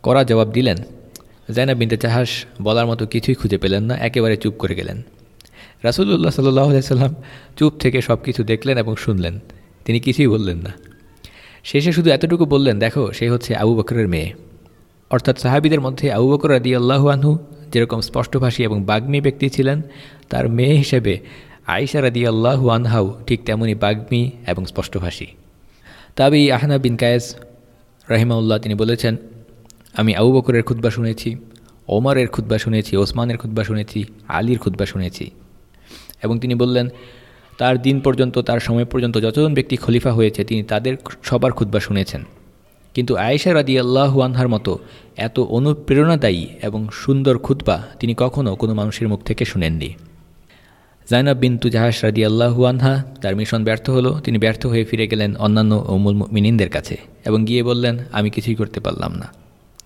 করা জবাব দিলেন, জাইনাব বিনতে জাহাস বলার মতো কিছুই খুঁজে পেলেন না, একেবারে চুপ করে গেলেন। রাসুল্লাহ সাল্লাহ সাল্লাম চুপ থেকে সব কিছু দেখলেন এবং শুনলেন। তিনি কিছুই বললেন না। শেষে শুধু এতটুকু বললেন, দেখো, সে হচ্ছে আবু বকরের মেয়ে। অর্থাৎ সাহাবিদের মধ্যে আবু বকর রাদি আল্লাহু আনহু যেরকম স্পষ্টভাষী এবং বাগ্মী ব্যক্তি ছিলেন, তার মেয়ে হিসেবে আয়েশা রাদি আল্লাহ আনহাও ঠিক তেমনই বাগ্মী এবং স্পষ্টভাষী। তাবি আহনা বিন কায়েস রাহিমাউল্লাহ তিনি বলেছেন, আমি আবু বকরের খুদ্া শুনেছি, ওমরের খুদ্া শুনেছি, ওসমানের খুদ্া শুনেছি, আলীর খুদ্া শুনেছি। এবং তিনি বললেন, তার দিন পর্যন্ত, তার সময় পর্যন্ত যতজন ব্যক্তি খলিফা হয়েছে, তিনি তাদের সবার খুদ্া শুনেছেন। কিন্তু আয়েশা রাদি আল্লাহু আনহার মতো এত অনুপ্রেরণাদায়ী এবং সুন্দর খুদ্া তিনি কখনও কোনো মানুষের মুখ থেকে শুনেননি। জাইনাব বিন্তু জাহাস রাদি আল্লাহু আনহা তার মিশন ব্যর্থ হলো। তিনি ব্যর্থ হয়ে ফিরে গেলেন অন্যান্য অমুল মিনিনদের কাছে এবং গিয়ে বললেন, আমি কিছুই করতে পারলাম না।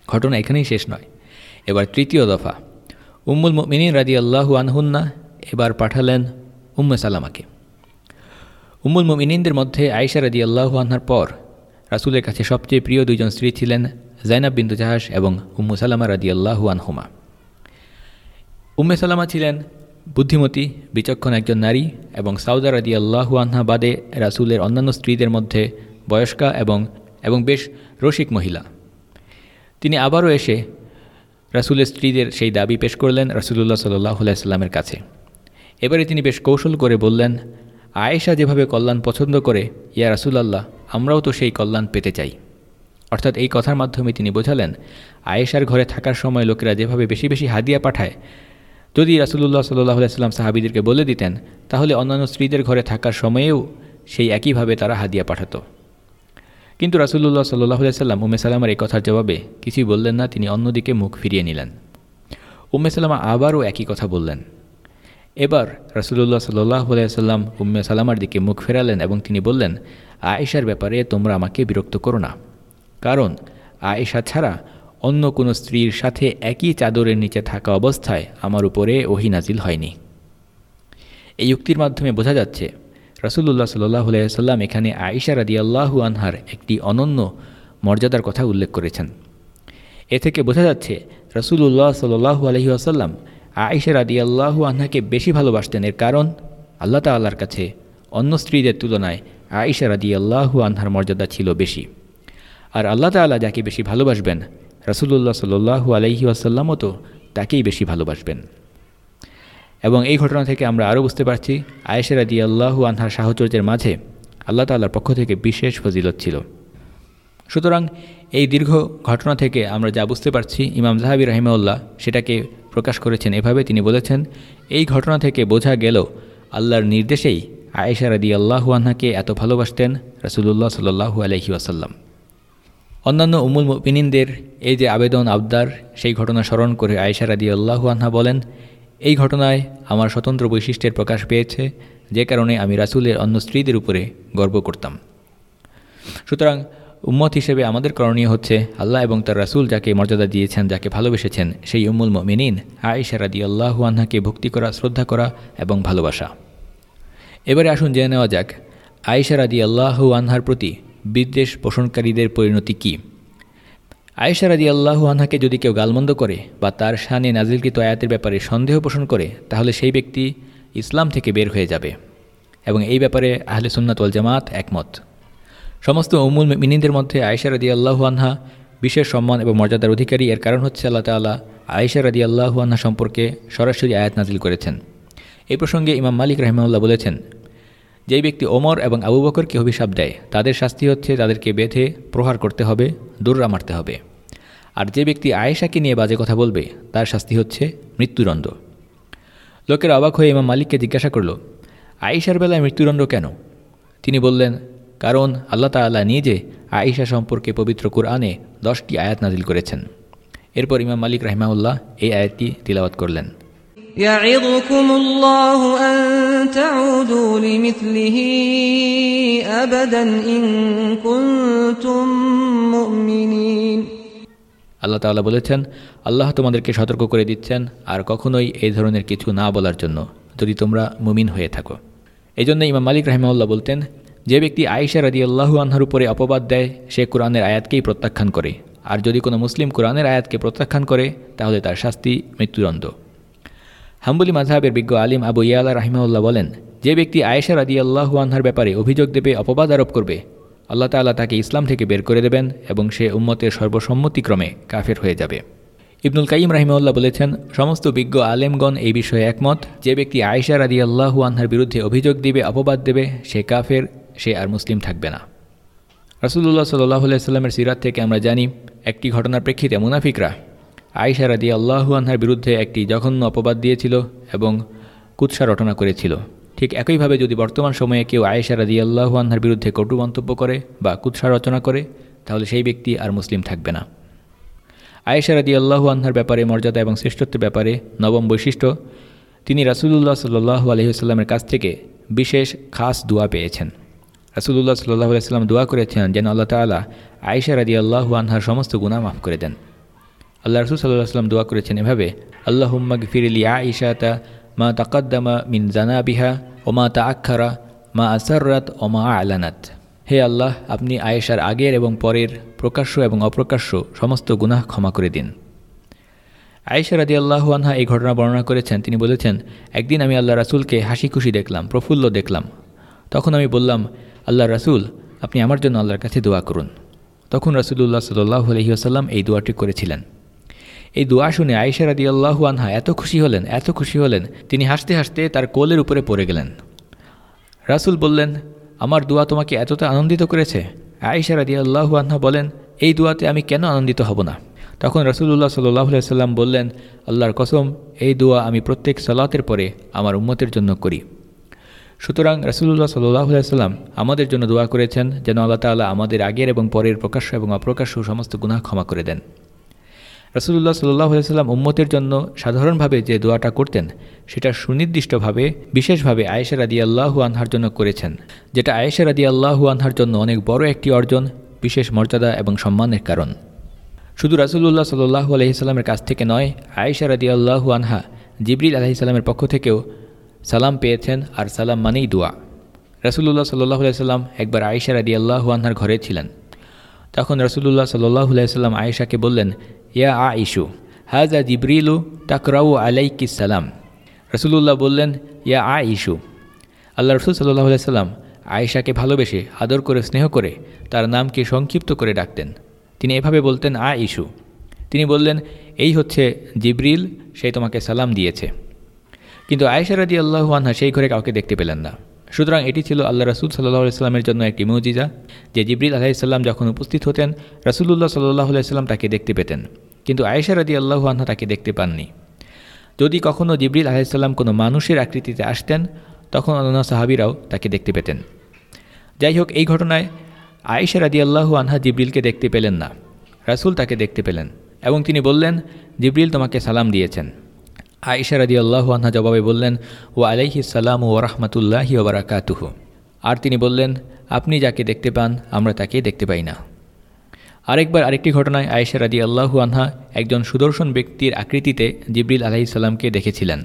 ঘটনা এখানেই শেষ নয়। এবার তৃতীয় দফা। উম্মুল মিনিন রাদি আল্লাহু আনহুন্না এবার পাঠালেন উম্মে সালামাকে। উম্মুল মিনিনদের মধ্যে আয়েশা রাদি আল্লাহু আনহার পর রাসুলের কাছে সবচেয়ে প্রিয় দুইজন স্ত্রী ছিলেন জাইনাব বিন্দু জাহাস এবং উম্মু সালামা রাদি আল্লাহু আনহুমা। উম্মে সালামা ছিলেন বুদ্ধিমতী, বিচক্ষণ একজন নারী এবং সাউদা রাদি আল্লাহু আনহা বাদে রাসুলের অন্যান্য স্ত্রীদের মধ্যে বয়স্কা এবং এবং বেশ রসিক মহিলা। তিনি আবারও এসে রাসুলের স্ত্রীদের সেই দাবি পেশ করলেন রাসুলুল্লাহ সাল্লাহ সাল্লামের কাছে। এবারে তিনি বেশ কৌশল করে বললেন, আয়েশা যেভাবে কল্যাণ পছন্দ করে, ইয়া রাসুলাল্লাহ, আমরাও তো সেই কল্যাণ পেতে চাই। অর্থাৎ এই কথার মাধ্যমে তিনি বোঝালেন, আয়েশার ঘরে থাকার সময় লোকেরা যেভাবে বেশি বেশি হাদিয়া পাঠায় যদি রাসুলুল্লাহ সাল্লাহ সাল্লাম সাহাবিদেরকে বলে দিতেন, তাহলে অন্যান্য স্ত্রীদের ঘরে থাকার সময়েও সেই একইভাবে তারা হাদিয়া পাঠাত। কিন্তু রাসুল্লাহ সাল্লাহ সাল্লাম উমে সালামার এই কথার জবাবে কিছুই বললেন না, তিনি অন্যদিকে মুখ ফিরিয়ে নিলেন। উম্মে সালামা আবারও একই কথা বললেন। এবার রাসুলুল্লাহ সাল্লাহ সাল্লাম উম্মে সালামার দিকে মুখ ফেরালেন এবং তিনি বললেন, আয়েশার ব্যাপারে তোমরা আমাকে বিরক্ত করো না। কারণ আয়েশা ছাড়া অন্য কোনো স্ত্রীর সাথে একই চাদরের নিচে থাকা অবস্থায় আমার উপরে ওহি নাজিল হয়নি। এই যুক্তির মাধ্যমে বোঝা যাচ্ছে রসুল্লাহ সাল্লাহ সাল্লাম এখানে রাদি আল্লাহু আনহার একটি অনন্য মর্যাদার কথা উল্লেখ করেছেন। এ থেকে বোঝা যাচ্ছে রসুল্লাহ সাল্লু আলহি আসাল্লাম আয়েশা রাদি আল্লাহু আনহাকে বেশি ভালোবাসতেন এর কারণ আল্লাহ তাল্লার কাছে অন্য স্ত্রীদের তুলনায় আয়েশা রাদি আল্লাহু আনহার মর্যাদা ছিল বেশি। আর আল্লাহ তাল্লাহ যাকে বেশি ভালোবাসবেন রসুল্লাহ সাল্লু আলহি আসাল্লামও তো তাকেই বেশি ভালোবাসবেন। এবং এই ঘটনা থেকে আমরা আরও বুঝতে পারছি, আয়েশা রাদি আল্লাহু আনহার সাহচর্যের মাঝে আল্লাহ তাল্লার পক্ষ থেকে বিশেষ ফজিলত ছিল। সুতরাং এই দীর্ঘ ঘটনা থেকে আমরা যা বুঝতে পারছি, ইমাম জাহাবি রাহিমাউল্লাহ সেটাকে প্রকাশ করেছেন এভাবে তিনি বলেছেন, এই ঘটনা থেকে বোঝা গেল আল্লাহর নির্দেশেই আয়েশা রাদি আল্লাহু আনহাকে এত ভালোবাসতেন রসুল্লাহ সাল্লু আলহি আসাল্লাম অন্যান্য উমুল মিনিনদের এই যে আবেদন, আবদার, সেই ঘটনা স্মরণ করে আয়েশা রাদি আল্লাহু আনহা বলেন, এই ঘটনায় আমার স্বতন্ত্র বৈশিষ্ট্যের প্রকাশ পেয়েছে, যে কারণে আমি রাসুলের অন্য স্ত্রীদের উপরে গর্ব করতাম। সুতরাং উম্মত হিসেবে আমাদের করণীয় হচ্ছে, আল্লাহ এবং তার রাসুল যাকে মর্যাদা দিয়েছেন, যাকে ভালোবেসেছেন, সেই উম্মুল মিনিন আয়েশা রাদি আল্লাহু আনহাকে ভক্তি করা, শ্রদ্ধা করা এবং ভালোবাসা। এবারে আসুন জেনে নেওয়া যাক, আয়েশা রাদি আল্লাহু আনহার প্রতি বিদ্বেষ পোষণকারীদের পরিণতি কী? আয়েশা রাদি আল্লাহু আনহাকে যদি কেউ গালমন্দ করে বা তার শানে নাজিলকৃত আয়াতের ব্যাপারে সন্দেহ পোষণ করে, তাহলে সেই ব্যক্তি ইসলাম থেকে বের হয়ে যাবে এবং এই ব্যাপারে আহলে সুন্নাতল জামাত একমত। সমস্ত উমুল মিনিদের মধ্যে আয়েশা রাদি আল্লাহু আনহা বিশেষ সম্মান এবং মর্যাদার অধিকারী। এর কারণ হচ্ছে আল্লাহ তাল্লাহ আয়েশা রাদি আল্লাহু আনহা সম্পর্কে সরাসরি আয়াত নাজিল করেছেন। এই প্রসঙ্গে ইমাম মালিক রহমাউল্লাহ বলেছেন যেই ব্যক্তি ওমর এবং আবু বকরকে অভিশাপ দেয়, তাদের শাস্তি হচ্ছে তাদেরকে বেঁধে প্রহার করতে হবে দৌড়া মারতে হবে। আর যে ব্যক্তি আয়েশাকে নিয়ে বাজে কথা বলবে, তার শাস্তি হচ্ছে মৃত্যুদণ্ড। লোকের অবাক হয়ে ইমাম মালিককে জিজ্ঞাসা করল, আয়েশার বেলায় মৃত্যুদণ্ড কেন? তিনি বললেন, কারণ আল্লাহ তাল্লাহ নিজে আয়েশা সম্পর্কে পবিত্র কুরআনে দশটি আয়াত নাজিল করেছেন। এরপর ইমাম মালিক রাহিমাউল্লাহ এই আয়াতটি তিলাওয়াত করলেন। يعظكم الله أن تعودوا لمثله أبدا إن كنتم مؤمنين আল্লাহ তাআলা বলেছেন আল্লাহ তোমাদেরকে সতর্ক করে দিচ্ছেন আর কখনোই এই ধরনের কিছু না বলার জন্য যদি তোমরা মুমিন হয়ে থাকো এই জন্য ইমাম মালিক রাহিমাউল্লাহ বলতেন যে ব্যক্তি আয়েশা রাদি আল্লাহু আনহার উপরে অপবাদ দেয় সে কোরআনের আয়াতকেই প্রত্যাখ্যান করে আর যদি কোনো মুসলিম কোরআনের আয়াতকে প্রত্যাখ্যান করে তাহলে তার শাস্তি মৃত্যুদণ্ড হাম্বুলি মাঝহাবের বিজ্ঞ আলিম আবু ইয়ালা রাহিমাউল্লাহ বলেন, যে ব্যক্তি আয়েশা রাদি আল্লাহু আনহার ব্যাপারে অভিযোগ দেবে, অপবাদ আরোপ করবে, আল্লাহ তাল্লাহ তাকে ইসলাম থেকে বের করে দেবেন এবং সে উম্মতের সর্বসম্মতিক্রমে কাফের হয়ে যাবে। ইবনুল কাইম রাহিমউল্লাহ বলেছেন, সমস্ত বিজ্ঞ আলেমগণ এই বিষয়ে একমত, যে ব্যক্তি আয়েশা রাদি আল্লাহু আনহার বিরুদ্ধে অভিযোগ দিবে, অপবাদ দেবে, সে কাফের, সে আর মুসলিম থাকবে না। রাসুল্লাহ সাল্লাহ সাল্লামের সিরাত থেকে আমরা জানি, একটি ঘটনার প্রেক্ষিতে মুনাফিকরা আয়েশা রাদি আল্লাহু আনহার বিরুদ্ধে একটি জঘন্য অপবাদ দিয়েছিল এবং কুৎসা রটনা করেছিল। ঠিক একইভাবে যদি বর্তমান সময়ে কেউ আয়েশা রাদি আল্লাহু আনহার বিরুদ্ধে কটু মন্তব্য করে বা কুৎসা রচনা করে, তাহলে সেই ব্যক্তি আর মুসলিম থাকবে না। আয়েশা রাদি আল্লাহু আনহার ব্যাপারে মর্যাদা এবং শ্রেষ্ঠত্বের ব্যাপারে নবম বৈশিষ্ট্য, তিনি রাসুলুল্লাহ সাল্লাহ আলহিহাস্লামের কাছ থেকে বিশেষ খাস দোয়া পেয়েছেন। রাসুলুল্লাহ সাল্লাহ আলাইস্লাম দোয়া করেছেন যেন আল্লাহ তালা আয়েশা রাদি আল্লাহু আনহার সমস্ত গুণা মাফ করে দেন। আল্লাহ রসুল সাল্লাহ সাল্লাম দোয়া করেছেন এভাবে আল্লাহ হুম্মাগ ফিরিলি আইশাতা মা তাকাদ্দামা মিন জানা জানাবিহা ওমা তা আক্ষারা মা আসাররাত ওমা আলানাত। হে আল্লাহ, আপনি আয়েশার আগের এবং পরের প্রকাশ্য এবং অপ্রকাশ্য সমস্ত গুনাহ ক্ষমা করে দিন। আয়েশা রাদি আল্লাহ আনহা এই ঘটনা বর্ণনা করেছেন। তিনি বলেছেন, একদিন আমি আল্লাহ রাসুলকে হাসি খুশি দেখলাম, প্রফুল্ল দেখলাম। তখন আমি বললাম আল্লাহ রাসুল, আপনি আমার জন্য আল্লাহর কাছে দোয়া করুন। তখন রাসুলুল্লাহ সাল্লাহ আলহিহাসাল্লাম এই দোয়াটি করেছিলেন। এই দোয়া শুনে আয়েশা রাদি আল্লাহু আনহা এত খুশি হলেন, এত খুশি হলেন। তিনি হাসতে হাসতে তার কোলের উপরে পড়ে গেলেন। রাসুল বললেন, আমার দোয়া তোমাকে এতটা আনন্দিত করেছে? আয়েশা রাদি আল্লাহু আনহা বলেন, এই দোয়াতে আমি কেন আনন্দিত হব না? তখন রসুল্লাহ সাল্লাহ সাল্লাম বললেন, আল্লাহর কসম, এই দোয়া আমি প্রত্যেক সালাতের পরে আমার উম্মতের জন্য করি। সুতরাং রসুল্লাহ সাল্লাহ সাল্লাম আমাদের জন্য দোয়া করেছেন, যেন আল্লাহ তাল্লাহ আমাদের আগের এবং পরের প্রকাশ্য এবং অপ্রকাশ্য সমস্ত গুনাহ ক্ষমা করে দেন। রসুল্লাহ সাল্লাহ সাল্লাম উম্মতের জন্য সাধারণভাবে যে দোয়াটা করতেন, সেটা সুনির্দিষ্টভাবে, বিশেষভাবে আয়েশা রাদি আল্লাহু আনহার জন্য করেছেন, যেটা আয়েশা রাদি আল্লাহু আনহার জন্য অনেক বড় একটি অর্জন, বিশেষ মর্যাদা এবং সম্মানের কারণ। শুধু রাসুল্লাহ সাল্লু আলহিসাল্লামের কাছ থেকে নয়, আয়েশা রাদি আল্লাহু আনহা, জিবরিল আলহিসাল্লামের পক্ষ থেকেও সালাম পেয়েছেন আর সালাম মানেই দোয়া। রাসুল্লাহ সাল্লাহ আলাইসাল্লাম একবার আয়েশা রাদি আল্লাহু আনহার ঘরে ছিলেন। তখন রসুল্লাহ সাল্লাহ আলাইসাল্লাম আয়েশাকে বললেন ইয়া আ ইশু হাজা জিবরিলু তাকরাউ সালাম। রসুল্লাহ বললেন ইয়া আ ইশু আল্লাহ রসুল সাল্লাহ সাল্লাম আয়েশাকে ভালোবেসে, আদর করে, স্নেহ করে, তার নামকে সংক্ষিপ্ত করে ডাকতেন। তিনি এভাবে বলতেন আ ইশু তিনি বললেন, এই হচ্ছে জিব্রিল, সে তোমাকে সালাম দিয়েছে। কিন্তু আয়েশা রাদি আল্লাহ আনহা সেই ঘরে কাউকে দেখতে পেলেন না। সুতরাং এটি ছিল আল্লাহ রসুল সাল্লাহ আলাইস্লামের জন্য একটি মৌজিজা, যে জিবরিল আলাহিসাল্লাম যখন উপস্থিত হতেন রসুল্লাহ সাল্লাহ আলাইস্লাম তাকে দেখতে পেতেন। কিন্তু আয়েশা রাদি আল্লাহু আনহা তাকে দেখতে পাননি। যদি কখনও জিবরিল আলাহিসাল্লাম কোনো মানুষের আকৃতিতে আসতেন, তখন অন্য সাহাবিরাও তাকে দেখতে পেতেন। যাই হোক, এই ঘটনায় আয়েশা রাদি আল্লাহু আনহা জিবরিলকে দেখতে পেলেন না। রাসুল তাকে দেখতে পেলেন এবং তিনি বললেন, জিবরিল তোমাকে সালাম দিয়েছেন। আয়েশা আল্লাহ আনহা জবাবে বললেন ও আলাইহি সালাম ও রহমতুল্লাহি ওবরাকাতুহু আর তিনি বললেন, আপনি যাকে দেখতে পান, আমরা তাকে দেখতে পাই না। আরেকবার আরেকটি ঘটনায় আয়েশা রাদি আল্লাহু আনহা একজন সুদর্শন ব্যক্তির আকৃতিতে জিবরিল আলাহিসাল্লামকে দেখেছিলেন।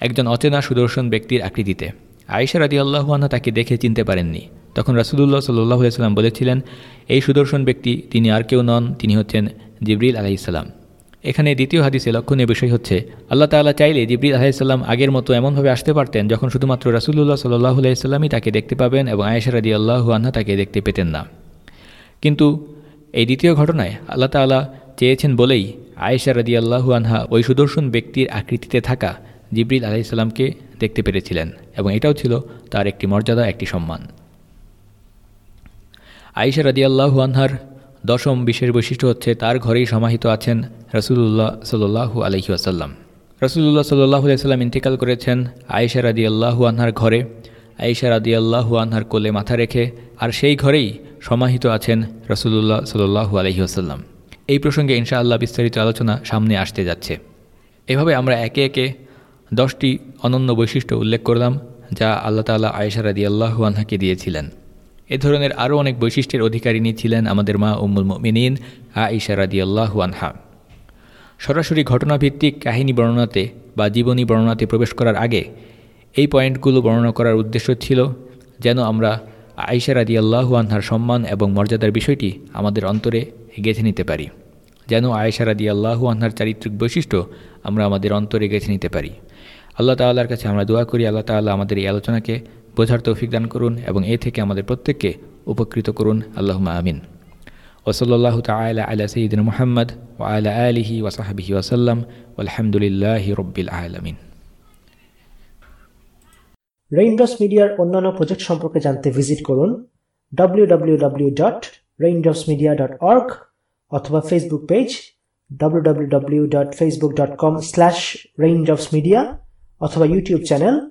একজন অচেনা সুদর্শন ব্যক্তির আকৃতিতে। আয়েশা রাদি আল্লাহু আনহা তাকে দেখে চিনতে পারেননি। তখন রাসুদুল্লাহ সাল্লাহ সাল্লাম বলেছিলেন, এই সুদর্শন ব্যক্তি, তিনি আর কেউ নন, তিনি হচ্ছেন জিবরিল আলাইসাল্লাম এখানে দ্বিতীয় হাদিসে লক্ষণীয় বিষয় হচ্ছে, আল্লাহ তাল্লাহ চাইলে জিবরিল আলাইসাল্লাম আগের মতো এমনভাবে আসতে পারতেন যখন শুধুমাত্র রাসুল্লাহ সাল্লাহ আলাইসাল্লামই তাকে দেখতে পাবেন এবং আয়েশা রাদি আল্লাহু আনহা তাকে দেখতে পেতেন না। কিন্তু এই দ্বিতীয় ঘটনায় আল্লাহ তাল্লাহ চেয়েছেন বলেই আয়েশা রাদি আল্লাহু আনহা ওই সুদর্শন ব্যক্তির আকৃতিতে থাকা জিবরিল আলাইসাল্লামকে দেখতে পেরেছিলেন এবং এটাও ছিল তার একটি মর্যাদা, একটি সম্মান। আয়েশা রাদি আল্লাহু আনহার দশম বিশেষ বৈশিষ্ট্য হচ্ছে তার ঘরেই সমাহিত আছেন রসুল্লাহ সাল্লু আলহি আসাল্লাম রসুল্লাহ সাল্লাহ আলাইসাল্লাম ইন্তেকাল করেছেন আয়েশা রাদি আল্লাহু আনহার ঘরে। আয়েশা রাদি আল্লাহু আনহার কোলে মাথা রেখে আর সেই ঘরেই সমাহিত আছেন রসুল্লাহ সাল্লু আলহি আসাল্লাম এই প্রসঙ্গে ইনশাআল্লাহ বিস্তারিত আলোচনা সামনে আসতে যাচ্ছে। এভাবে আমরা একে একে দশটি অনন্য বৈশিষ্ট্য উল্লেখ করলাম, যা আল্লাহ তালা আয়েশা রাদি আল্লাহু আনহাকে দিয়েছিলেন। এ ধরনের আরও অনেক বৈশিষ্ট্যের অধিকারিণী ছিলেন আমাদের মা উম্মুল মিনীন আইসা রাদি আল্লাহু আনহা। সরাসরি ঘটনাভিত্তিক কাহিনী বর্ণনাতে বা জীবনী বর্ণনাতে প্রবেশ করার আগে এই পয়েন্টগুলো বর্ণনা করার উদ্দেশ্য ছিল যেন আমরা আইসা আল্লাহু আনহার সম্মান এবং মর্যাদার বিষয়টি আমাদের অন্তরে গেঁথে নিতে পারি। যেন আয়েশা আল্লাহু আনহার চারিত্রিক বৈশিষ্ট্য আমরা আমাদের অন্তরে গেঁথে নিতে পারি। আল্লাহ তাল্লাহর কাছে আমরা দোয়া করি, আল্লাহ তাল্লাহ আমাদের এই আলোচনাকে বোঝার তৌফিক দান করুন এবং এ থেকে আমাদের প্রত্যেককে উপকৃত করুন। আল্লাহ আমিন। ওসল্লাহ তালা আলা সঈদিন মোহাম্মদ ও আলা আলিহি ওসাহাবিহি ওসাল্লাম আলহামদুলিল্লাহ রব্বিল আলমিন। রেইনড্রপস মিডিয়ার অন্যান্য প্রজেক্ট সম্পর্কে জানতে ভিজিট করুন www.raindropsmedia.org অথবা ফেসবুক পেজ www.facebook.com/raindropsmedia অথবা YouTube channel